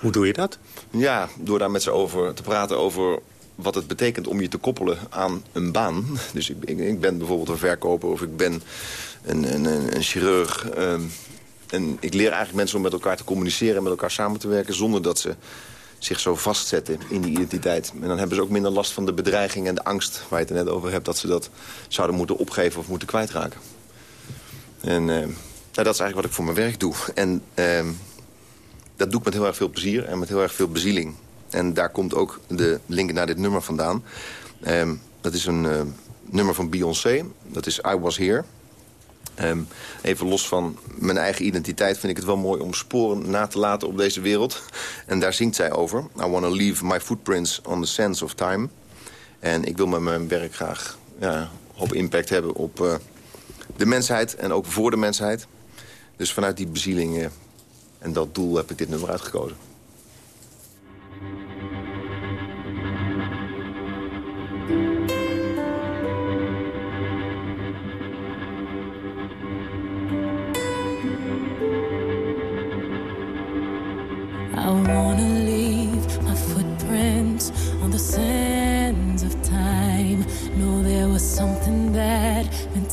Hoe doe je dat? Ja, door daar met ze over te praten over wat het betekent om je te koppelen aan een baan. Dus ik, ik, ik ben bijvoorbeeld een verkoper of ik ben een, een, een chirurg... Ehm, en ik leer eigenlijk mensen om met elkaar te communiceren... en met elkaar samen te werken zonder dat ze zich zo vastzetten in die identiteit. En dan hebben ze ook minder last van de bedreiging en de angst... waar je het net over hebt, dat ze dat zouden moeten opgeven of moeten kwijtraken. En uh, nou, dat is eigenlijk wat ik voor mijn werk doe. En uh, dat doe ik met heel erg veel plezier en met heel erg veel bezieling. En daar komt ook de link naar dit nummer vandaan. Uh, dat is een nummer van Beyoncé. Dat is I Was Here... Even los van mijn eigen identiteit vind ik het wel mooi om sporen na te laten op deze wereld. En daar zingt zij over. I want to leave my footprints on the sands of time. En ik wil met mijn werk graag ja, hoop impact hebben op uh, de mensheid en ook voor de mensheid. Dus vanuit die bezieling en dat doel heb ik dit nummer uitgekozen.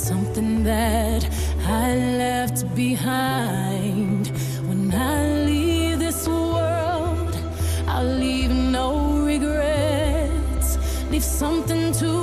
Something that I left behind. When I leave this world, I'll leave no regrets. Leave something to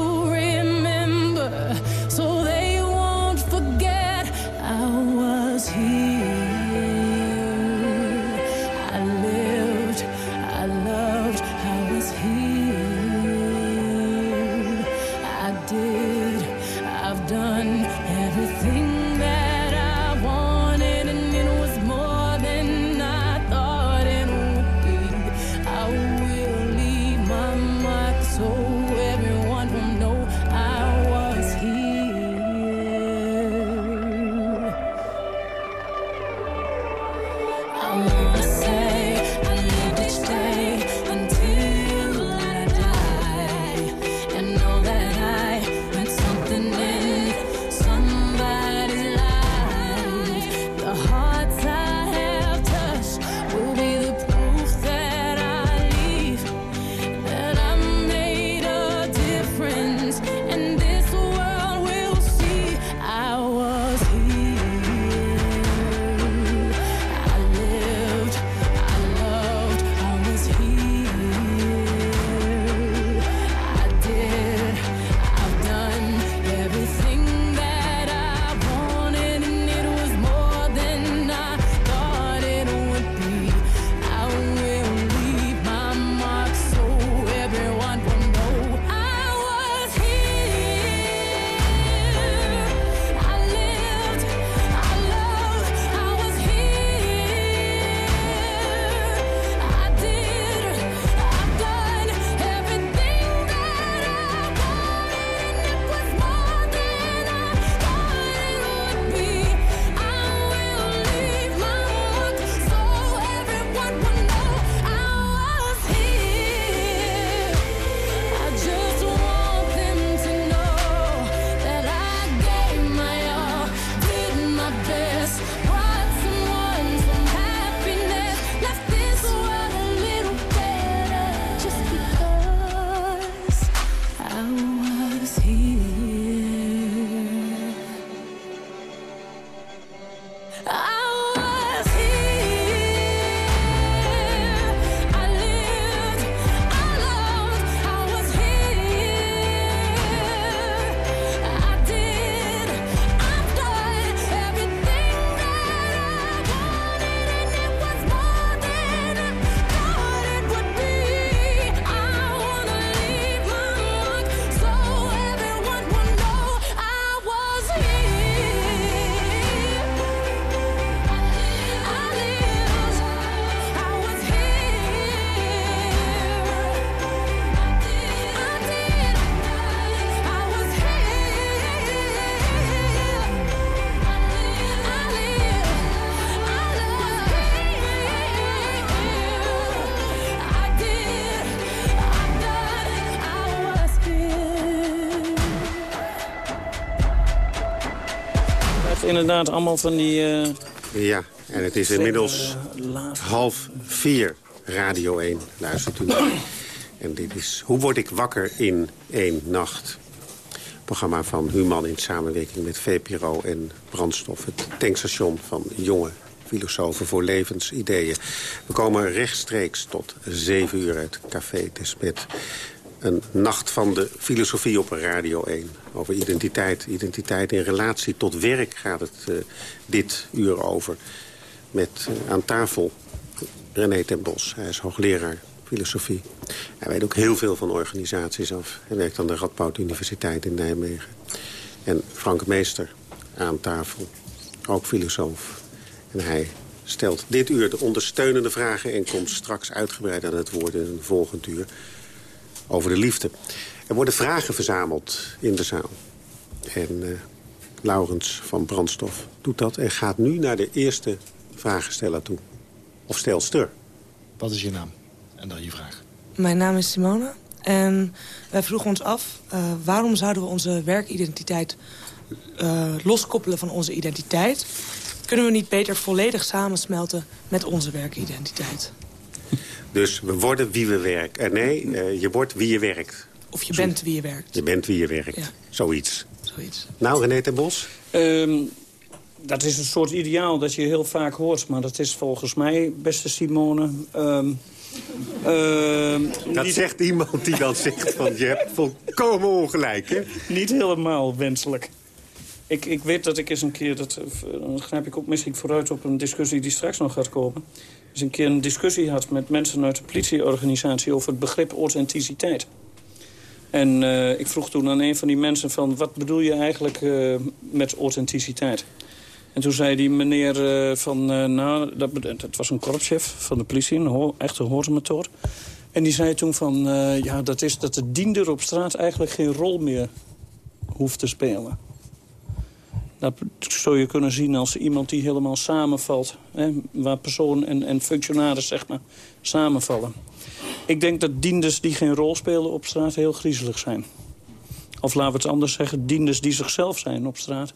inderdaad allemaal van die... eh, Ja, en het is inmiddels half vier, Radio 1. Luistert u naar. En dit is Hoe word ik wakker in één nacht? Programma van Human in samenwerking met VPRO en Brandstof. Het tankstation van jonge filosofen voor levensideeën. We komen rechtstreeks tot zeven uur uit Café Desmet. Een nacht van de filosofie op Radio 1. Over identiteit. Identiteit in relatie tot werk gaat het eh, dit uur over. Met eh, aan tafel René ten Bos. Hij is hoogleraar filosofie. Hij weet ook heel veel van organisaties af. Hij werkt aan de Radboud Universiteit in Nijmegen. En Frank Meester aan tafel. Ook filosoof. En hij stelt dit uur de ondersteunende vragen... en komt straks uitgebreid aan het woord in een volgend uur over de liefde. Er worden vragen verzameld in de zaal. En eh, Laurens van Brandstof doet dat en gaat nu naar de eerste vragensteller toe. Of stelster. Wat is je naam? En dan je vraag. Mijn naam is Simone. En wij vroegen ons af, eh, waarom zouden we onze werkidentiteit eh, loskoppelen van onze identiteit? Kunnen we niet beter volledig samensmelten met onze werkidentiteit? Dus we worden wie we werken. Nee, je wordt wie je werkt. Of je bent wie je werkt. Je bent wie je werkt. Ja. Zoiets. Zoiets. Nou, René ten Bos? Ehm, dat is een soort ideaal dat je heel vaak hoort. Maar dat is volgens mij, beste Simone... ehm, ehm, Dat niet, zegt iemand die dan zegt van je hebt volkomen ongelijk, hè? niet helemaal wenselijk. Ik, ik weet dat ik eens een keer, dat, eh, dan grijp ik ook misschien vooruit op een discussie die straks nog gaat komen. Dus een keer een discussie had met mensen uit de politieorganisatie over het begrip authenticiteit. En eh, ik vroeg toen aan een van die mensen van, wat bedoel je eigenlijk eh, met authenticiteit? En toen zei die meneer eh, van, nou, dat, was een korpschef van de politie, een echte hoormethode. En die zei toen van, ja, dat is dat de diender op straat eigenlijk geen rol meer hoeft te spelen. Dat zou je kunnen zien als iemand die helemaal samenvalt. Hè, waar persoon en, en functionaris zeg maar, samenvallen. Ik denk dat dienders die geen rol spelen op straat heel griezelig zijn. Of laten we het anders zeggen, dienders die zichzelf zijn op straat.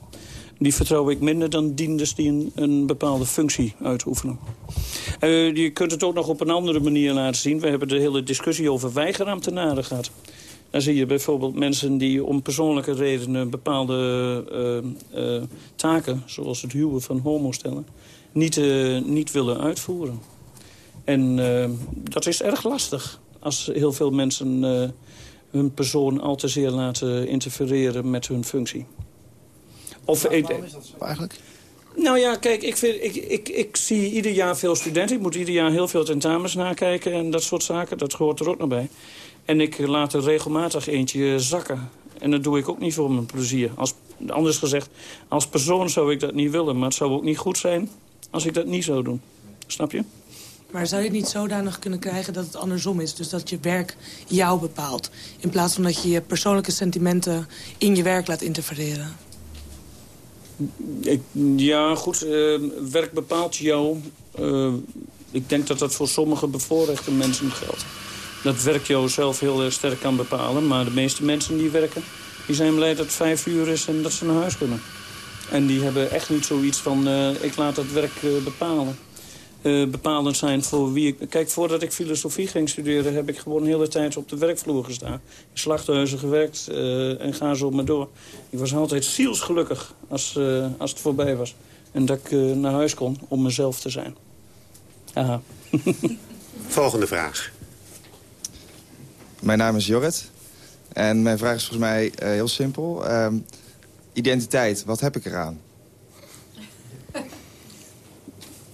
Die vertrouw ik minder dan dienders die een, een bepaalde functie uitoefenen. Eh, je kunt het ook nog op een andere manier laten zien. We hebben de hele discussie over weigerambtenaren gehad. Dan zie je bijvoorbeeld mensen die om persoonlijke redenen bepaalde eh, eh, taken, zoals het huwen van homostellen, niet, niet willen uitvoeren. En eh, dat is erg lastig als heel veel mensen eh, hun persoon al te zeer laten interfereren met hun functie. Of, Waarom is dat zo eigenlijk? nou ja, kijk, ik, vind, ik, ik, ik zie ieder jaar veel studenten. Ik moet ieder jaar heel veel tentamens nakijken en dat soort zaken. Dat hoort er ook nog bij. En ik laat er regelmatig eentje zakken. En dat doe ik ook niet voor mijn plezier. Als, anders gezegd, als persoon zou ik dat niet willen. Maar het zou ook niet goed zijn als ik dat niet zou doen. Snap je? Maar zou je het niet zodanig kunnen krijgen dat het andersom is? Dus dat je werk jou bepaalt. In plaats van dat je je persoonlijke sentimenten in je werk laat interfereren. Ja, goed. eh, werk bepaalt jou. Eh, ik denk dat dat voor sommige bevoorrechte mensen geldt. Dat werk jou zelf heel sterk kan bepalen. Maar de meeste mensen die werken, die zijn blij dat het vijf uur is en dat ze naar huis kunnen. En die hebben echt niet zoiets van, eh, ik laat dat werk eh, bepalen. Eh, bepalend zijn voor wie ik... Kijk, voordat ik filosofie ging studeren... heb ik gewoon de hele tijd op de werkvloer gestaan. In slachthuizen gewerkt eh, en ga zo maar door. Ik was altijd zielsgelukkig als, eh, als het voorbij was. En dat ik eh, naar huis kon om mezelf te zijn. Aha. Volgende vraag. Mijn naam is Jorrit. En mijn vraag is volgens mij eh, heel simpel. Ehm, identiteit, wat heb ik eraan?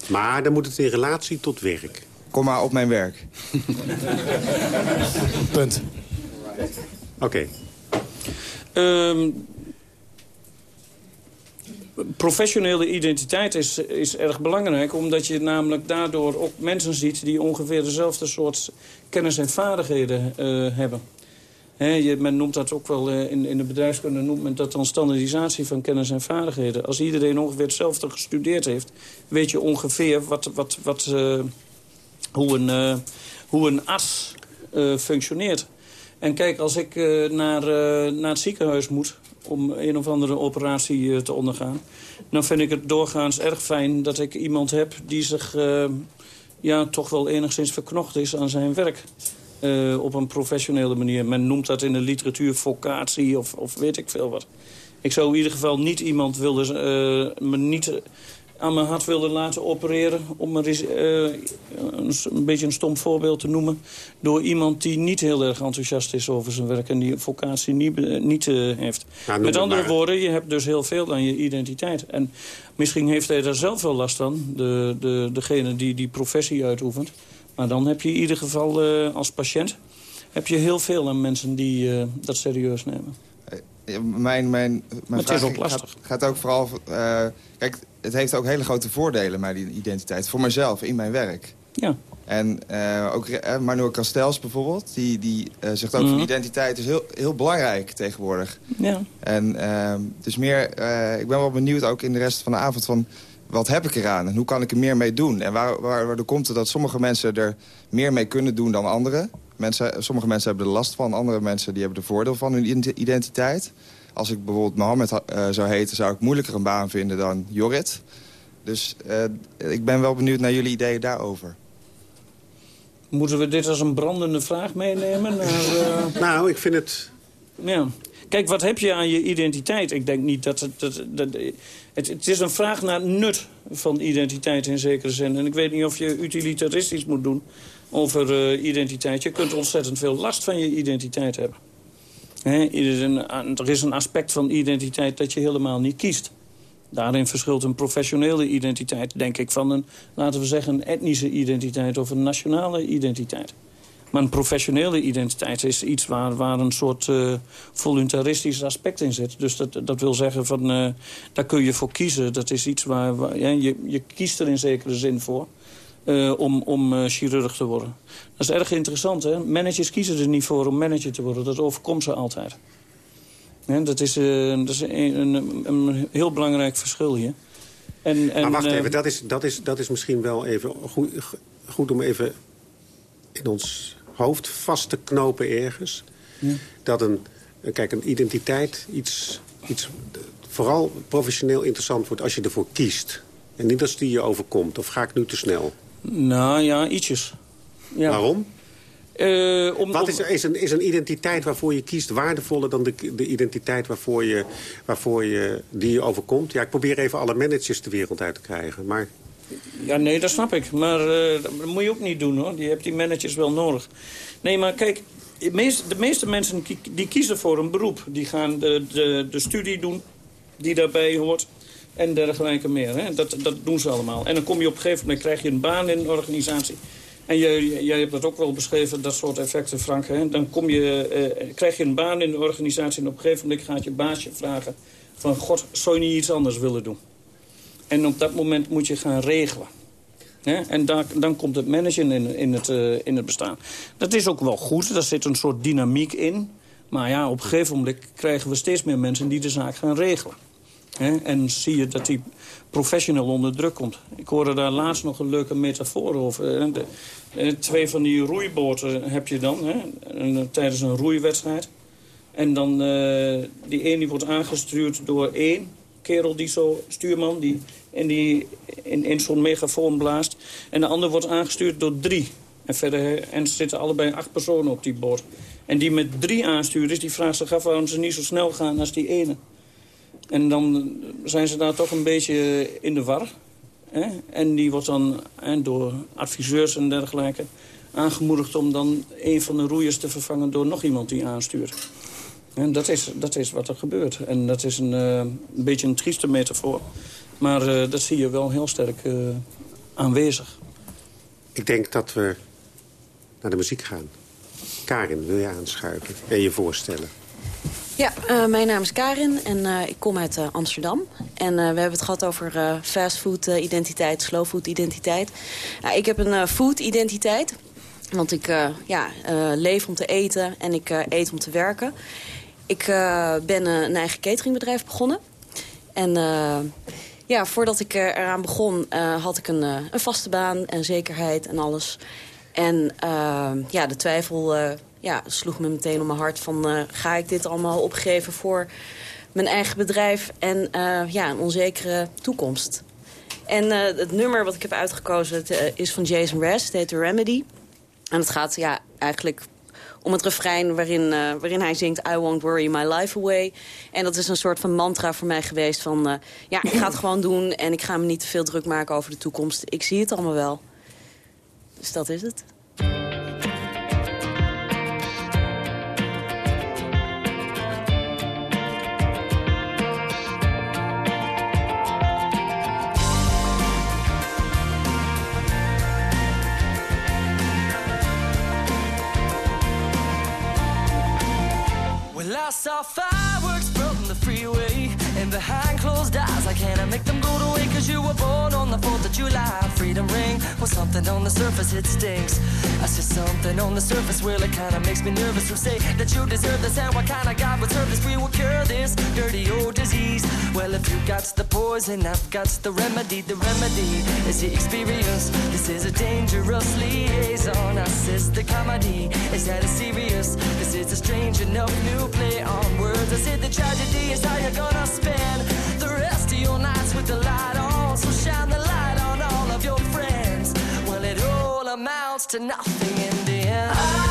Maar dan moet het in relatie tot werk. Kom maar op mijn werk. Punt. Oké. Ehm, professionele identiteit is, is erg belangrijk... omdat je namelijk daardoor ook mensen ziet... die ongeveer dezelfde soort kennis en vaardigheden eh, hebben. Je, men noemt dat ook wel, eh, in, in de bedrijfskunde noemt men dat dan standaardisatie van kennis en vaardigheden. Als iedereen ongeveer hetzelfde gestudeerd heeft... weet je ongeveer wat, wat, wat, eh, hoe, een, eh, hoe een as functioneert. En kijk, als ik naar, naar het ziekenhuis moet om een of andere operatie te ondergaan... dan vind ik het doorgaans erg fijn dat ik iemand heb die zich ja, toch wel enigszins verknocht is aan zijn werk. Eh, op een professionele manier. Men noemt dat in de literatuur vocatie of, of weet ik veel wat. Ik zou in ieder geval niet iemand willen, eh, me niet aan mijn hart willen laten opereren... om er eens, eh, een, een beetje een stom voorbeeld te noemen... door iemand die niet heel erg enthousiast is over zijn werk... en die vocatie niet, niet heeft. Met andere woorden, je hebt dus heel veel aan je identiteit. En misschien heeft hij daar zelf wel last van, de, de, degene die die professie uitoefent. Maar dan heb je in ieder geval eh, als patiënt... heb je heel veel aan mensen die eh, dat serieus nemen. Ja, Mijn, mijn, mijn Maar vraag is ook gaat- lastig. Gaat, ook vooral... eh, kijk, het heeft ook hele grote voordelen, mijn identiteit. Voor mezelf, in mijn werk. Ja. En eh, ook uh, Manuel Castells bijvoorbeeld, die, die eh, zegt ook Mhm. van identiteit is heel, heel belangrijk tegenwoordig. Ja. En eh, dus meer, eh, ik ben wel benieuwd ook in de rest van de avond van wat heb ik eraan en hoe kan ik er meer mee doen? En waar, waar, waardoor komt het dat sommige mensen er meer mee kunnen doen dan anderen? Mensen, sommige mensen hebben er last van, andere mensen die hebben er voordeel van hun identi- identiteit. Als ik bijvoorbeeld Mohammed ha- eh, zou heten, zou ik moeilijker een baan vinden dan Jorrit. Dus eh, ik ben wel benieuwd naar jullie ideeën daarover. Moeten we dit als een brandende vraag meenemen? Naar, uh... Nou, ik vind het... Ja. Kijk, wat heb je aan je identiteit? Ik denk niet dat het... Het, het is een vraag naar nut van identiteit in zekere zin. En ik weet niet of je utilitaristisch moet doen over uh, identiteit. Je kunt ontzettend veel last van je identiteit hebben. He, er is een aspect van identiteit dat je helemaal niet kiest. Daarin verschilt een professionele identiteit, denk ik, van een, laten we zeggen, een etnische identiteit of een nationale identiteit. Maar een professionele identiteit is iets waar, waar een soort uh, voluntaristisch aspect in zit. Dus dat, dat wil zeggen, van, uh, daar kun je voor kiezen. Dat is iets waar, waar ja, je, je kiest er in zekere zin voor. Uh, om, om chirurg te worden. Dat is erg interessant, hè? Managers kiezen er niet voor om manager te worden. Dat overkomt ze altijd. Dat is, uh, dat is een, een, een, heel belangrijk verschil hier. En, en, maar wacht even, dat is, dat, is, dat is misschien wel even goed, goed om even in ons hoofd vast te knopen ergens. Ja. Dat een, kijk, een identiteit iets, iets vooral professioneel interessant wordt als je ervoor kiest. En niet als die je overkomt. Of ga ik nu te snel? Nou ja, ietsjes. Ja. Waarom? Uh, om, Wat is, is, een, is een identiteit waarvoor je kiest waardevoller dan de, de identiteit waarvoor je, waarvoor je, die je overkomt? Ja, ik probeer even alle managers de wereld uit te krijgen, maar... Ja, nee, dat snap ik. Maar uh, dat moet je ook niet doen, hoor. Je hebt die managers wel nodig. Nee, maar kijk, de meeste, mensen die kiezen voor een beroep. Die gaan de, de, de studie doen die daarbij hoort en dergelijke meer. Hè. Dat, dat doen ze allemaal. En dan kom je op een gegeven moment, krijg je een baan in een organisatie... En jij, jij hebt dat ook wel beschreven, dat soort effecten, Frank. Hè? Dan kom je, uh, krijg je een baan in de organisatie... en op een gegeven moment gaat je baasje vragen... van god, zou je niet iets anders willen doen? En op dat moment moet je gaan regelen. En daar, dan komt het managen in, in, het, uh, in het bestaan. Dat is ook wel goed, daar zit een soort dynamiek in. Maar ja, op een gegeven moment krijgen we steeds meer mensen... die de zaak gaan regelen. En zie je dat die professional onder druk komt. Ik hoorde daar laatst nog een leuke metafoor over. De, de, twee van die roeiboten heb je dan hè? En, tijdens een roeiwedstrijd. En dan die een die wordt aangestuurd door één kerel, die zo, stuurman, die in, die, in, zo'n megafoon blaast. En de ander wordt aangestuurd door drie. En, verder, en zitten allebei acht personen op die boot. En die met drie aanstuurders, die vraagt zich af waarom ze niet zo snel gaan als die ene. En dan zijn ze daar toch een beetje in de war. Hè? En die wordt dan hè, door adviseurs en dergelijke aangemoedigd... om dan een van de roeiers te vervangen door nog iemand die aanstuurt. En dat is, dat is wat er gebeurt. En dat is een, uh, een beetje een trieste metafoor. Maar uh, dat zie je wel heel sterk uh, aanwezig. Ik denk dat we naar de muziek gaan. Karin, wil je aanschuiven en je voorstellen? Ja, uh, mijn naam is Karin en uh, ik kom uit uh, Amsterdam. En we hebben het gehad over fastfood identiteit, slowfood identiteit. ik heb een food identiteit. Want ik ja, leef om te eten en ik eet om te werken. Ik ben een eigen cateringbedrijf begonnen. En ja, voordat ik eraan begon had ik een, een vaste baan en zekerheid en alles. En ja, de twijfel ja, sloeg me meteen om mijn hart van... Ga ik dit allemaal opgeven voor mijn eigen bedrijf en ja, een onzekere toekomst. En het nummer wat ik heb uitgekozen is van Jason Rest, het heet The Remedy. En het gaat ja, eigenlijk om het refrein waarin, waarin hij zingt... I won't worry my life away. En dat is een soort van mantra voor mij geweest van... ja, ik ga het gewoon doen en ik ga me niet te veel druk maken over de toekomst. Ik zie het allemaal wel. Dus dat is het. Well something on the surface it stinks. I see something on the surface Well it kinda makes me nervous. To say that you deserve this And what kind of God would serve this We will cure this dirty old disease. Well if you got the poison I've got the remedy. The remedy is the experience. This is a dangerous liaison. I says the comedy Is that a serious. This is a strange enough new play on words. I said the tragedy is how you're gonna spend the rest of your nights with the light amounts to nothing in the end.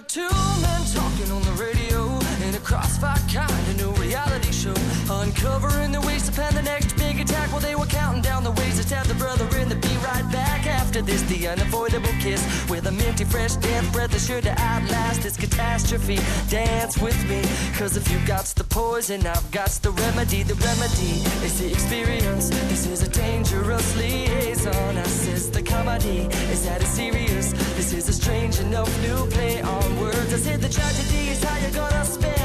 Heard two men talking on the radio in a crossfire kind of new reality show. Uncovering the ways to plan the next big attack while they were counting down the ways to stab the brother in the after this. The unavoidable kiss with a minty fresh death breath is sure to outlast this catastrophe. Dance with me, cause if you got the poison, I've got the remedy. The remedy is the experience. This is a dangerous liaison. I says the comedy is that it's serious. This is a strange enough new play on words. I said the tragedy is how you're gonna spend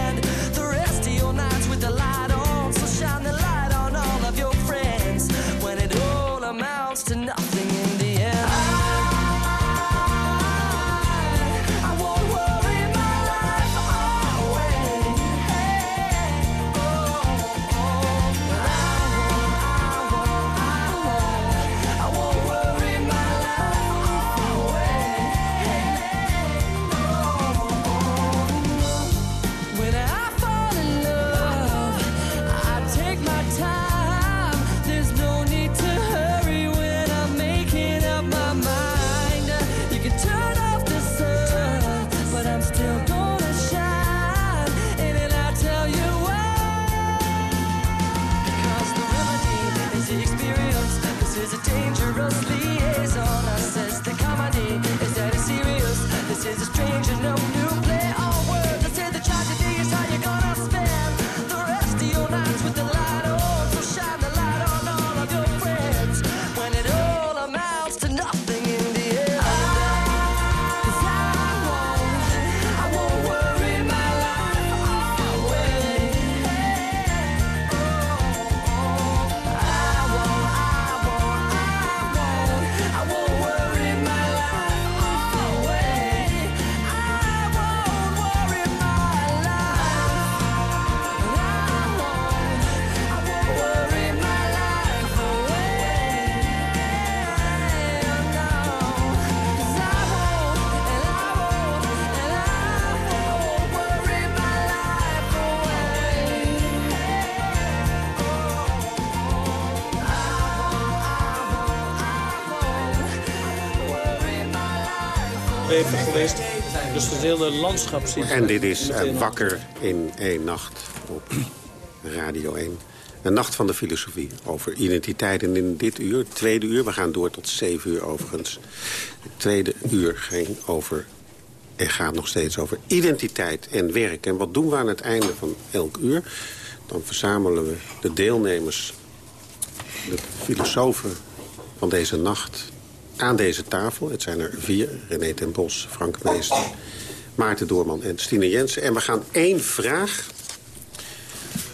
geweest. Dus het hele landschap ziet En dit is eh, Wakker in één nacht op Radio 1. Een nacht van de filosofie over identiteit. En in dit uur, het tweede uur, we gaan door tot zeven uur overigens. Het tweede uur ging over, en gaat nog steeds over identiteit en werk. En wat doen we aan het einde van elk uur? Dan verzamelen we de deelnemers, de filosofen van deze nacht aan deze tafel. Het zijn er vier. René ten Bos, Frank Meester, Maarten Doorman en Stine Jensen. En we gaan één vraag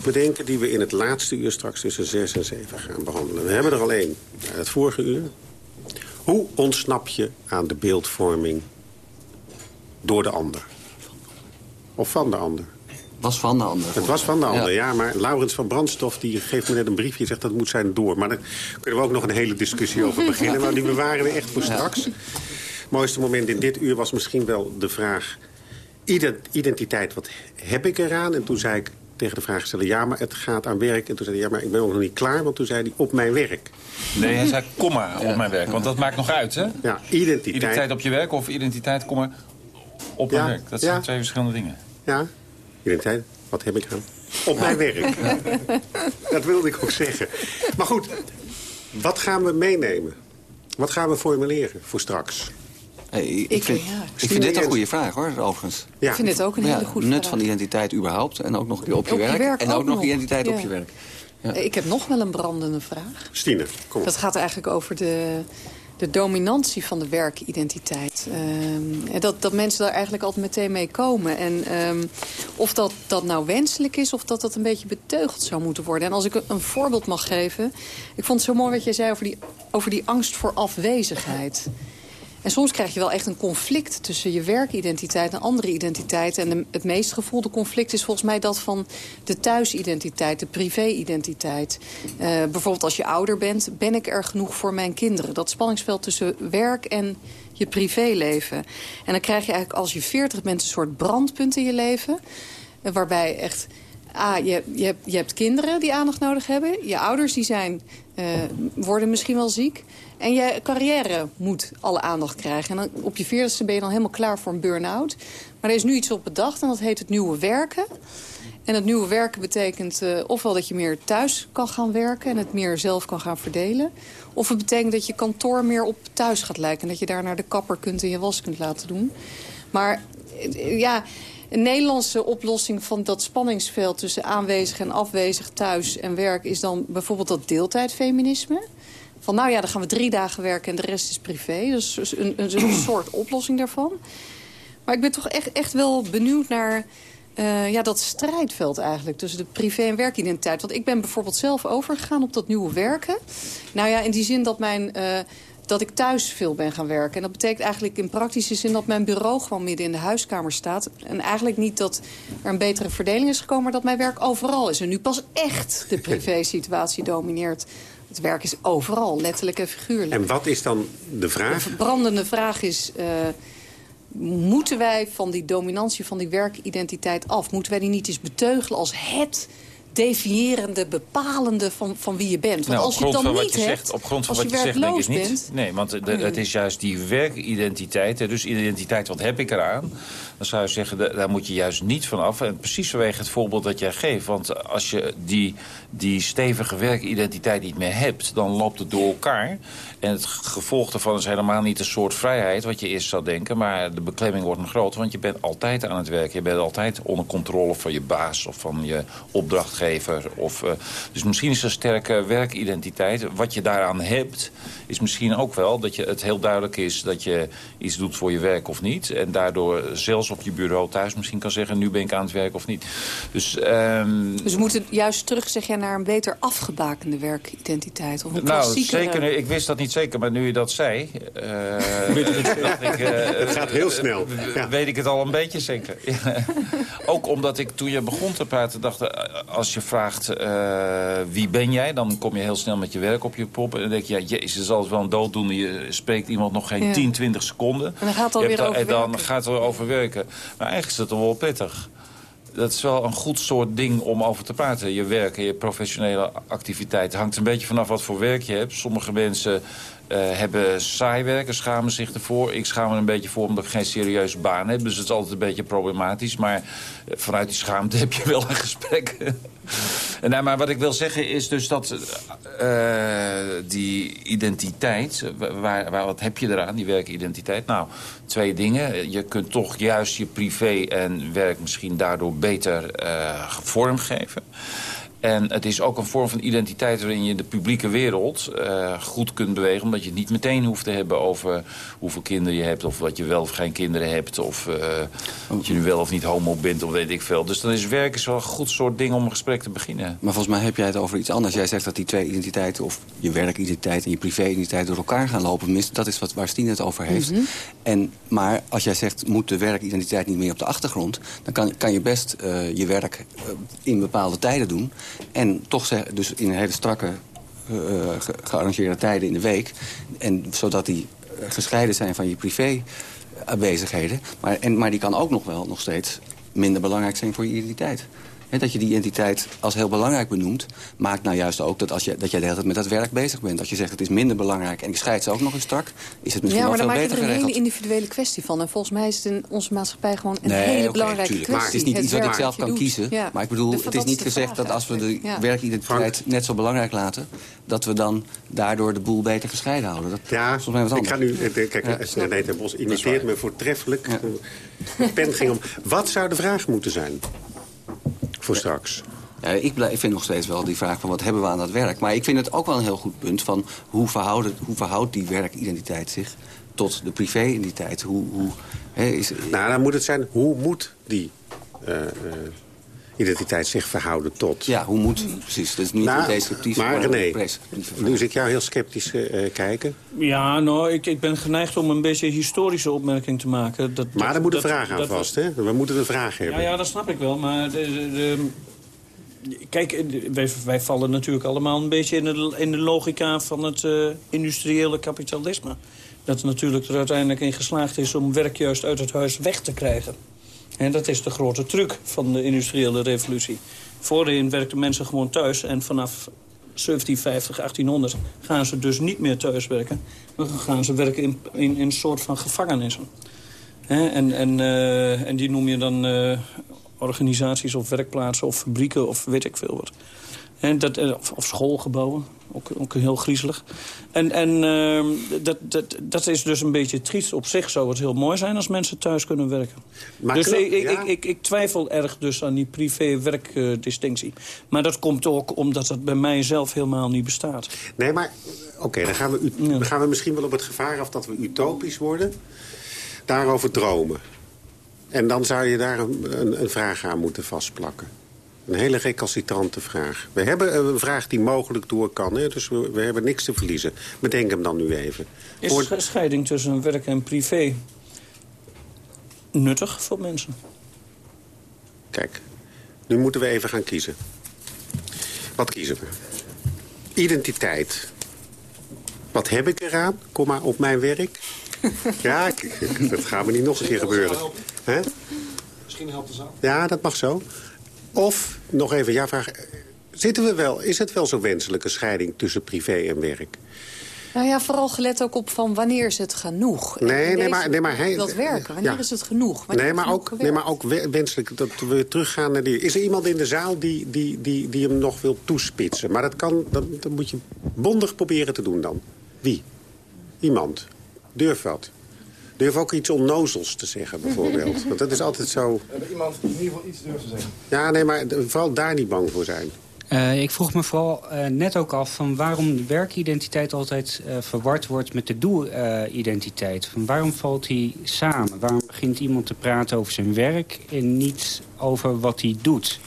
bedenken die we in het laatste uur straks tussen zes en zeven gaan behandelen. We hebben er al één het vorige uur. Hoe ontsnap je aan de beeldvorming door de ander? Of van de ander? Was van de ander. Het was van de ander, ja. maar Laurens van Brandstof die geeft me net een briefje... zegt dat moet zijn door. Maar daar kunnen we ook nog een hele discussie over beginnen. Maar die bewaren we echt voor straks. Het mooiste moment in dit uur was misschien wel de vraag... ident- identiteit, wat heb ik eraan? En toen zei ik tegen de vraagsteller... ja, maar het gaat aan werk. En toen zei hij, ja, maar ik ben ook nog niet klaar. Want toen zei hij, op mijn werk. Nee, hij zei komma op mijn werk. Want dat maakt nog uit, hè? Ja, identiteit. Identiteit op je werk of identiteit, komma, op mijn Ja, werk. Dat ja. zijn twee verschillende dingen. Ja, identiteit, wat heb ik eraan? Op mijn werk. Dat wilde ik ook zeggen. Maar goed, wat gaan we meenemen? Wat gaan we formuleren voor straks? Hey, ik, Ik- vind, ja. ik vind dit een goede vraag, hoor, overigens. Ja. Ik vind dit ook een hele goede Nut vraag. van identiteit überhaupt. En ook nog op je, Op je werk. werk En ook, ook nog identiteit op je werk. Ik heb nog wel een brandende vraag. Stine, kom. Dat gaat eigenlijk over de, de dominantie van de werkidentiteit. En dat, dat mensen daar eigenlijk altijd meteen mee komen. En ehm, of dat, dat nou wenselijk is of dat dat een beetje beteugeld zou moeten worden. En als ik een, een voorbeeld mag geven. Ik vond het zo mooi wat jij zei over die, over die angst voor afwezigheid. En soms krijg je wel echt een conflict tussen je werkidentiteit en andere identiteit. En het meest gevoelde conflict is volgens mij dat van de thuisidentiteit, de privé-identiteit. Eh, bijvoorbeeld als je ouder bent, ben ik er genoeg voor mijn kinderen? Dat spanningsveld tussen werk en je privéleven. En dan krijg je eigenlijk als je 40 bent een soort brandpunt in je leven. eh, waarbij echt... Ah, je, je, hebt, je hebt kinderen die aandacht nodig hebben. Je ouders die zijn, eh, worden misschien wel ziek. En je carrière moet alle aandacht krijgen. En dan, op je veertigste ben je dan helemaal klaar voor een burn-out. Maar er is nu iets op bedacht en dat heet het nieuwe werken. En het nieuwe werken betekent eh, ofwel dat je meer thuis kan gaan werken... en het meer zelf kan gaan verdelen. Of het betekent dat je kantoor meer op thuis gaat lijken... en dat je daar naar de kapper kunt en je was kunt laten doen. Maar eh, ja, een Nederlandse oplossing van dat spanningsveld... tussen aanwezig en afwezig thuis en werk... is dan bijvoorbeeld dat deeltijdfeminisme. Van nou ja, dan gaan we drie dagen werken en de rest is privé. Dus een, een, een soort oplossing daarvan. Maar ik ben toch echt, echt wel benieuwd naar eh, ja, dat strijdveld eigenlijk... tussen de privé- en werkidentiteit. Want ik ben bijvoorbeeld zelf overgegaan op dat nieuwe werken. Nou ja, in die zin dat mijn... eh, dat ik thuis veel ben gaan werken. En dat betekent eigenlijk in praktische zin dat mijn bureau gewoon midden in de huiskamer staat. En eigenlijk niet dat er een betere verdeling is gekomen... maar dat mijn werk overal is. En nu pas echt de privé-situatie domineert. Het werk is overal, letterlijk en figuurlijk. En wat is dan de vraag? De brandende vraag is... eh, moeten wij van die dominantie van die werkidentiteit af? Moeten wij die niet eens beteugelen als het definiërende, bepalende van, van wie je bent? Want Nou, als op je het grond dan van niet wat je hebt, zegt, op grond van als wat je zegt, denk ik niet. bent... Nee, want de- Nee. het is juist die werkidentiteit. hè, Dus identiteit, wat heb ik eraan? Dan zou je zeggen, da- daar moet je juist niet van af. En precies vanwege het voorbeeld dat jij geeft. Want als je die, die stevige werkidentiteit niet meer hebt... dan loopt het door elkaar. En het gevolg daarvan is helemaal niet een soort vrijheid... wat je eerst zou denken. Maar de beklemming wordt een groot. Want je bent altijd aan het werk. Je bent altijd onder controle van je baas of van je opdrachtgever. Of, eh, dus misschien is een sterke werkidentiteit. Wat je daaraan hebt, is misschien ook wel dat je, het heel duidelijk is... dat je iets doet voor je werk of niet. En daardoor zelfs op je bureau thuis misschien kan zeggen... nu ben ik aan het werk of niet. Dus, ehm, Dus we moeten juist terug, zeg jij, naar een beter afgebakende werkidentiteit. Of een nou, klassiekere... zeker. Ik wist dat niet zeker, maar nu je dat zei... eh, ik, eh, Het gaat heel snel. w- Weet ik het al een beetje zeker. Ja. Ook omdat ik toen je begon te praten dacht... eh, als je vraagt eh, wie ben jij... dan kom je heel snel met je werk op je pop. En dan denk je, ja, jezus, dat altijd wel een dooddoende. Je spreekt iemand nog geen Ja. 10, 20 seconden. En dan gaat het alweer over En dan werken. gaat het over werken. Maar eigenlijk is dat toch wel pittig. Dat is wel een goed soort ding om over te praten. Je werk en je professionele activiteit hangt een beetje vanaf wat voor werk je hebt. Sommige mensen eh, hebben saai werk en schamen zich ervoor. Ik schaam me er een beetje voor omdat ik geen serieuze baan heb. Dus het is altijd een beetje problematisch. Maar eh, vanuit die schaamte heb je wel een gesprek. Nou, maar wat ik wil zeggen is dus dat eh, die identiteit, eh, waar, waar, wat heb je eraan, die werkidentiteit? Nou, twee dingen. Je kunt toch juist je privé en werk misschien daardoor beter eh vormgeven. En het is ook een vorm van identiteit waarin je de publieke wereld eh, goed kunt bewegen. Omdat je het niet meteen hoeft te hebben over hoeveel kinderen je hebt. Of wat je wel of geen kinderen hebt. Of uh, dat je nu wel of niet homo bent of weet ik veel. Dus dan is werk is wel een goed soort ding om een gesprek te beginnen. Maar volgens mij heb jij het over iets anders. Jij zegt dat die twee identiteiten, of je werkidentiteit en je privé-identiteit... door elkaar gaan lopen. Tenminste, dat is wat, waar Stine het over heeft. Mhm. en, maar als jij zegt, moet de werkidentiteit niet meer op de achtergrond... dan kan, kan je best uh, je werk uh, in bepaalde tijden doen. En toch dus in hele strakke, uh, ge gearrangeerde tijden in de week. En zodat die gescheiden zijn van je privé aanwezigheden. Maar, en, maar die kan ook nog wel nog steeds minder belangrijk zijn voor je identiteit. He, dat je die identiteit als heel belangrijk benoemt... maakt nou juist ook dat, als je, dat jij de hele tijd met dat werk bezig bent. Als je zegt het is minder belangrijk en ik scheid ze ook nog eens strak... is het misschien ja, maar wel dan veel maak je beter er een geregeld. hele individuele kwestie van. En volgens mij is het in onze maatschappij gewoon een nee, hele okay, belangrijke tuurlijk. kwestie. Maar het is niet iets wat ik zelf kan doet. kiezen. Ja. Maar ik bedoel, het dat is niet gezegd vraag dat als we de. Ja. werkidentiteit net zo belangrijk laten... dat we dan daardoor de boel beter gescheiden houden. Dat Ja, is volgens mij wat ik ga nu... eh, Kijk, ja. Ten Bos imiteert me voortreffelijk. De pen ging om. Wat zou de vraag moeten zijn voor straks? Ja, ik, blijf, ik vind nog steeds wel die vraag van wat hebben we aan dat werk. Maar ik vind het ook wel een heel goed punt van hoe verhoudt, het, hoe verhoudt die werkidentiteit zich tot de privé-identiteit. Hoe, hoe, hè, is, nou, dan moet het zijn, hoe moet die uh, uh, identiteit zich verhouden tot. Ja, hoe moet precies. Dat is niet Nou, descriptief, maar maar René, prescriptief. nu ik jou heel sceptisch eh, kijken. Ja, nou, ik, ik ben geneigd om een beetje historische opmerking te maken. Dat, Maar er moet een vraag aan dat- vast, hè? We moeten een vraag hebben. Ja, ja, dat snap ik wel. Maar de, de- de- kijk, eh, wij, wij vallen natuurlijk allemaal een beetje in de, in de logica van het eh, industriële kapitalisme. Dat natuurlijk er uiteindelijk in geslaagd is om werk juist uit het huis weg te krijgen. En dat is de grote truc van de industriële revolutie. Voorheen werkten mensen gewoon thuis en vanaf 1750, 1800 gaan ze dus niet meer thuis werken. Maar gaan ze werken in, in, een soort van gevangenissen. En, en, eh, en die noem je dan eh, organisaties of werkplaatsen of fabrieken of weet ik veel wat. En dat, eh, of, of schoolgebouwen, ook, ook heel griezelig. En, en ehm, dat, dat, dat is dus een beetje triest. Op zich zou het heel mooi zijn als mensen thuis kunnen werken. Maar dus klopt, ik, ik, ja. ik, twijfel erg dus aan die privé-werk-distinctie. maar dat komt ook omdat het bij mij zelf helemaal niet bestaat. Nee, maar oké, dan, gaan we dan gaan we misschien wel op het gevaar af dat we utopisch worden. Daarover dromen. En dan zou je daar een, een, een vraag aan moeten vastplakken. Een hele recalcitrante vraag. We hebben een vraag die mogelijk door kan, hè? dus we, we hebben niks te verliezen. Bedenk hem dan nu even. Is scheiding tussen werk en privé nuttig voor mensen? Kijk, nu moeten we even gaan kiezen. Wat kiezen we? Identiteit. Wat heb ik eraan, komma, op mijn werk? ja, dat gaat me niet nog een keer gebeuren. Hè? Misschien helpt de zaal. Ja, dat mag zo. Of, nog even, ja, vraag... Zitten we wel, is het wel zo wenselijk, een scheiding tussen privé en werk? Nou ja, vooral gelet ook op van wanneer is het genoeg. En Nee, nee, deze- maar- nee, maar hij- Dat werken, wanneer ja. is het genoeg? Wanneer Nee maar, ook, nee, maar ook we- wenselijk dat we teruggaan naar die... Is er iemand in de zaal die, die, die, die hem nog wil toespitsen? Maar dat, kan, dat, dat moet je bondig proberen te doen dan. Wie? Iemand. Durf wat. Durf ook iets onnozels te zeggen, bijvoorbeeld. Want dat is altijd zo... Iemand die in ieder geval iets durft te zeggen. Ja, nee, maar vooral daar niet bang voor zijn. Eh, ik vroeg me vooral eh, net ook af van waarom de werkidentiteit altijd eh, verward wordt met de doelidentiteit. Van waarom valt die samen? Waarom begint iemand te praten over zijn werk en niet over wat hij doet?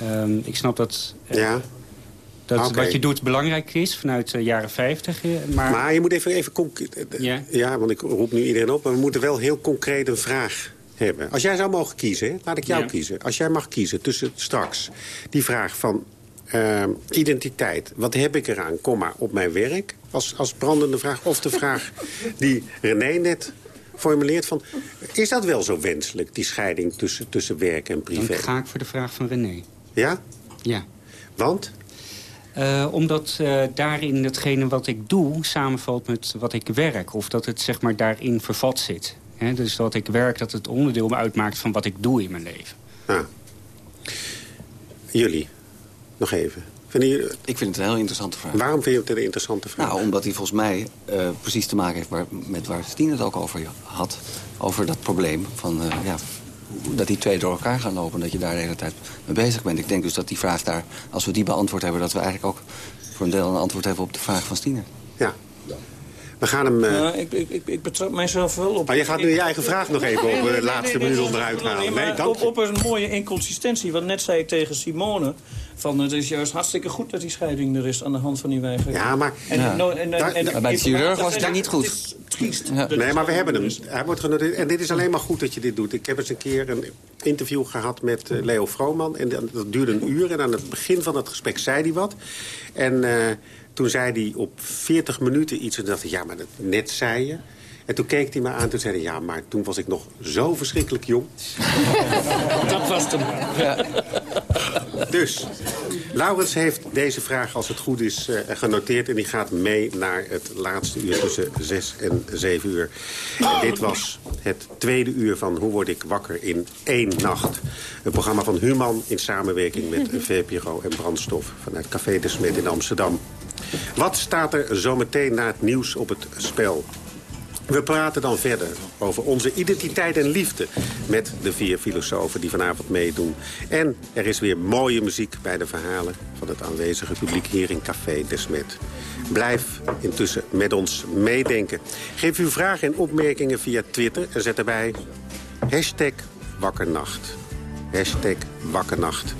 Ehm, ik snap dat, Ja. Dat wat je doet belangrijk is vanuit de jaren 50. eh, maar, Maar je moet even, even concreet... Ja. want ik roep nu iedereen op. Maar we moeten wel heel concreet een vraag hebben. Als jij zou mogen kiezen, laat ik jou kiezen. Als jij mag kiezen tussen straks die vraag van eh, identiteit. Wat heb ik eraan, komma, op mijn werk? Als, als brandende vraag. Of de vraag die René net formuleert van... Is dat wel zo wenselijk, die scheiding tussen, tussen werk en dan privé? ga ik voor de vraag van René. Ja? Ja. Want? Eh, omdat eh, daarin hetgene wat ik doe samenvalt met wat ik werk. Of dat het zeg maar daarin vervat zit. Hè, dus dat ik werk, dat het onderdeel uitmaakt van wat ik doe in mijn leven. Ah. Jullie, nog even. Jullie, Ik vind het een heel interessante vraag. waarom vind je het een interessante vraag? Nou, omdat hij volgens mij eh, precies te maken heeft waar, met waar Stien het ook over had. Over dat probleem van, eh, ja, dat die twee door elkaar gaan lopen. Dat je daar de hele tijd mee bezig bent. Ik denk dus dat die vraag daar, als we die beantwoord hebben... dat we eigenlijk ook voor een deel een antwoord hebben op de vraag van Stine. Ja. We gaan hem... eh, Ja, ik, ik, ik, ik betrap mijzelf wel op... Maar je gaat nu je eigen vraag nog even op eh, de laatste minuut onderuit halen. Nee, dank op, een mooie inconsistentie. Want net zei ik tegen Simone... Van, het is juist hartstikke goed dat die scheiding er is aan de hand van die weigering. Ja, maar... En, Ja. nou, en, en, Daar- en- Maar bij de chirurg was het en- niet goed. Ja. Nee, maar we hebben hem. Hij wordt genoteerd. En dit is alleen maar goed dat je dit doet. Ik heb eens een keer een interview gehad met eh, Leo Vrooman. En dat dat duurde een uur. En aan het begin van het gesprek zei hij wat. En eh, toen zei hij op 40 minuten iets. En dacht ik, ja, maar dat, net zei je. En toen keek hij me aan. Toen zei hij, ja, maar toen was ik nog zo verschrikkelijk jong. Dat was hem. Dus, Laurens heeft deze vraag, als het goed is, eh, genoteerd. En die gaat mee naar het laatste uur tussen 6 en 7 uur. En dit was het tweede uur van Hoe word ik wakker in één nacht. Een programma van Human in samenwerking met VPRO en Brandstof... vanuit Café de Smet in Amsterdam. Wat staat er zometeen na het nieuws op het spel? We praten dan verder over onze identiteit en liefde... met de vier filosofen die vanavond meedoen. En er is weer mooie muziek bij de verhalen... van het aanwezige publiek hier in Café Desmet. Blijf intussen met ons meedenken. Geef uw vragen en opmerkingen via Twitter en zet erbij... hashtag wakkernacht. Hashtag wakkernacht.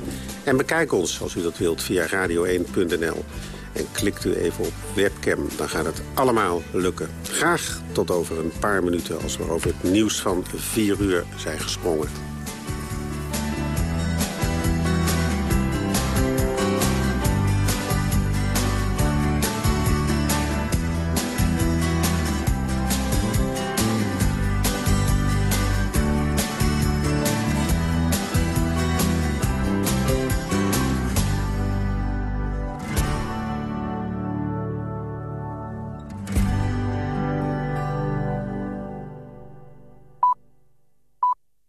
En bekijk ons, als u dat wilt, via radio1.nl. En klikt u even op webcam, dan gaat het allemaal lukken. Graag tot over een paar minuten als we over het nieuws van 4 uur zijn gesprongen.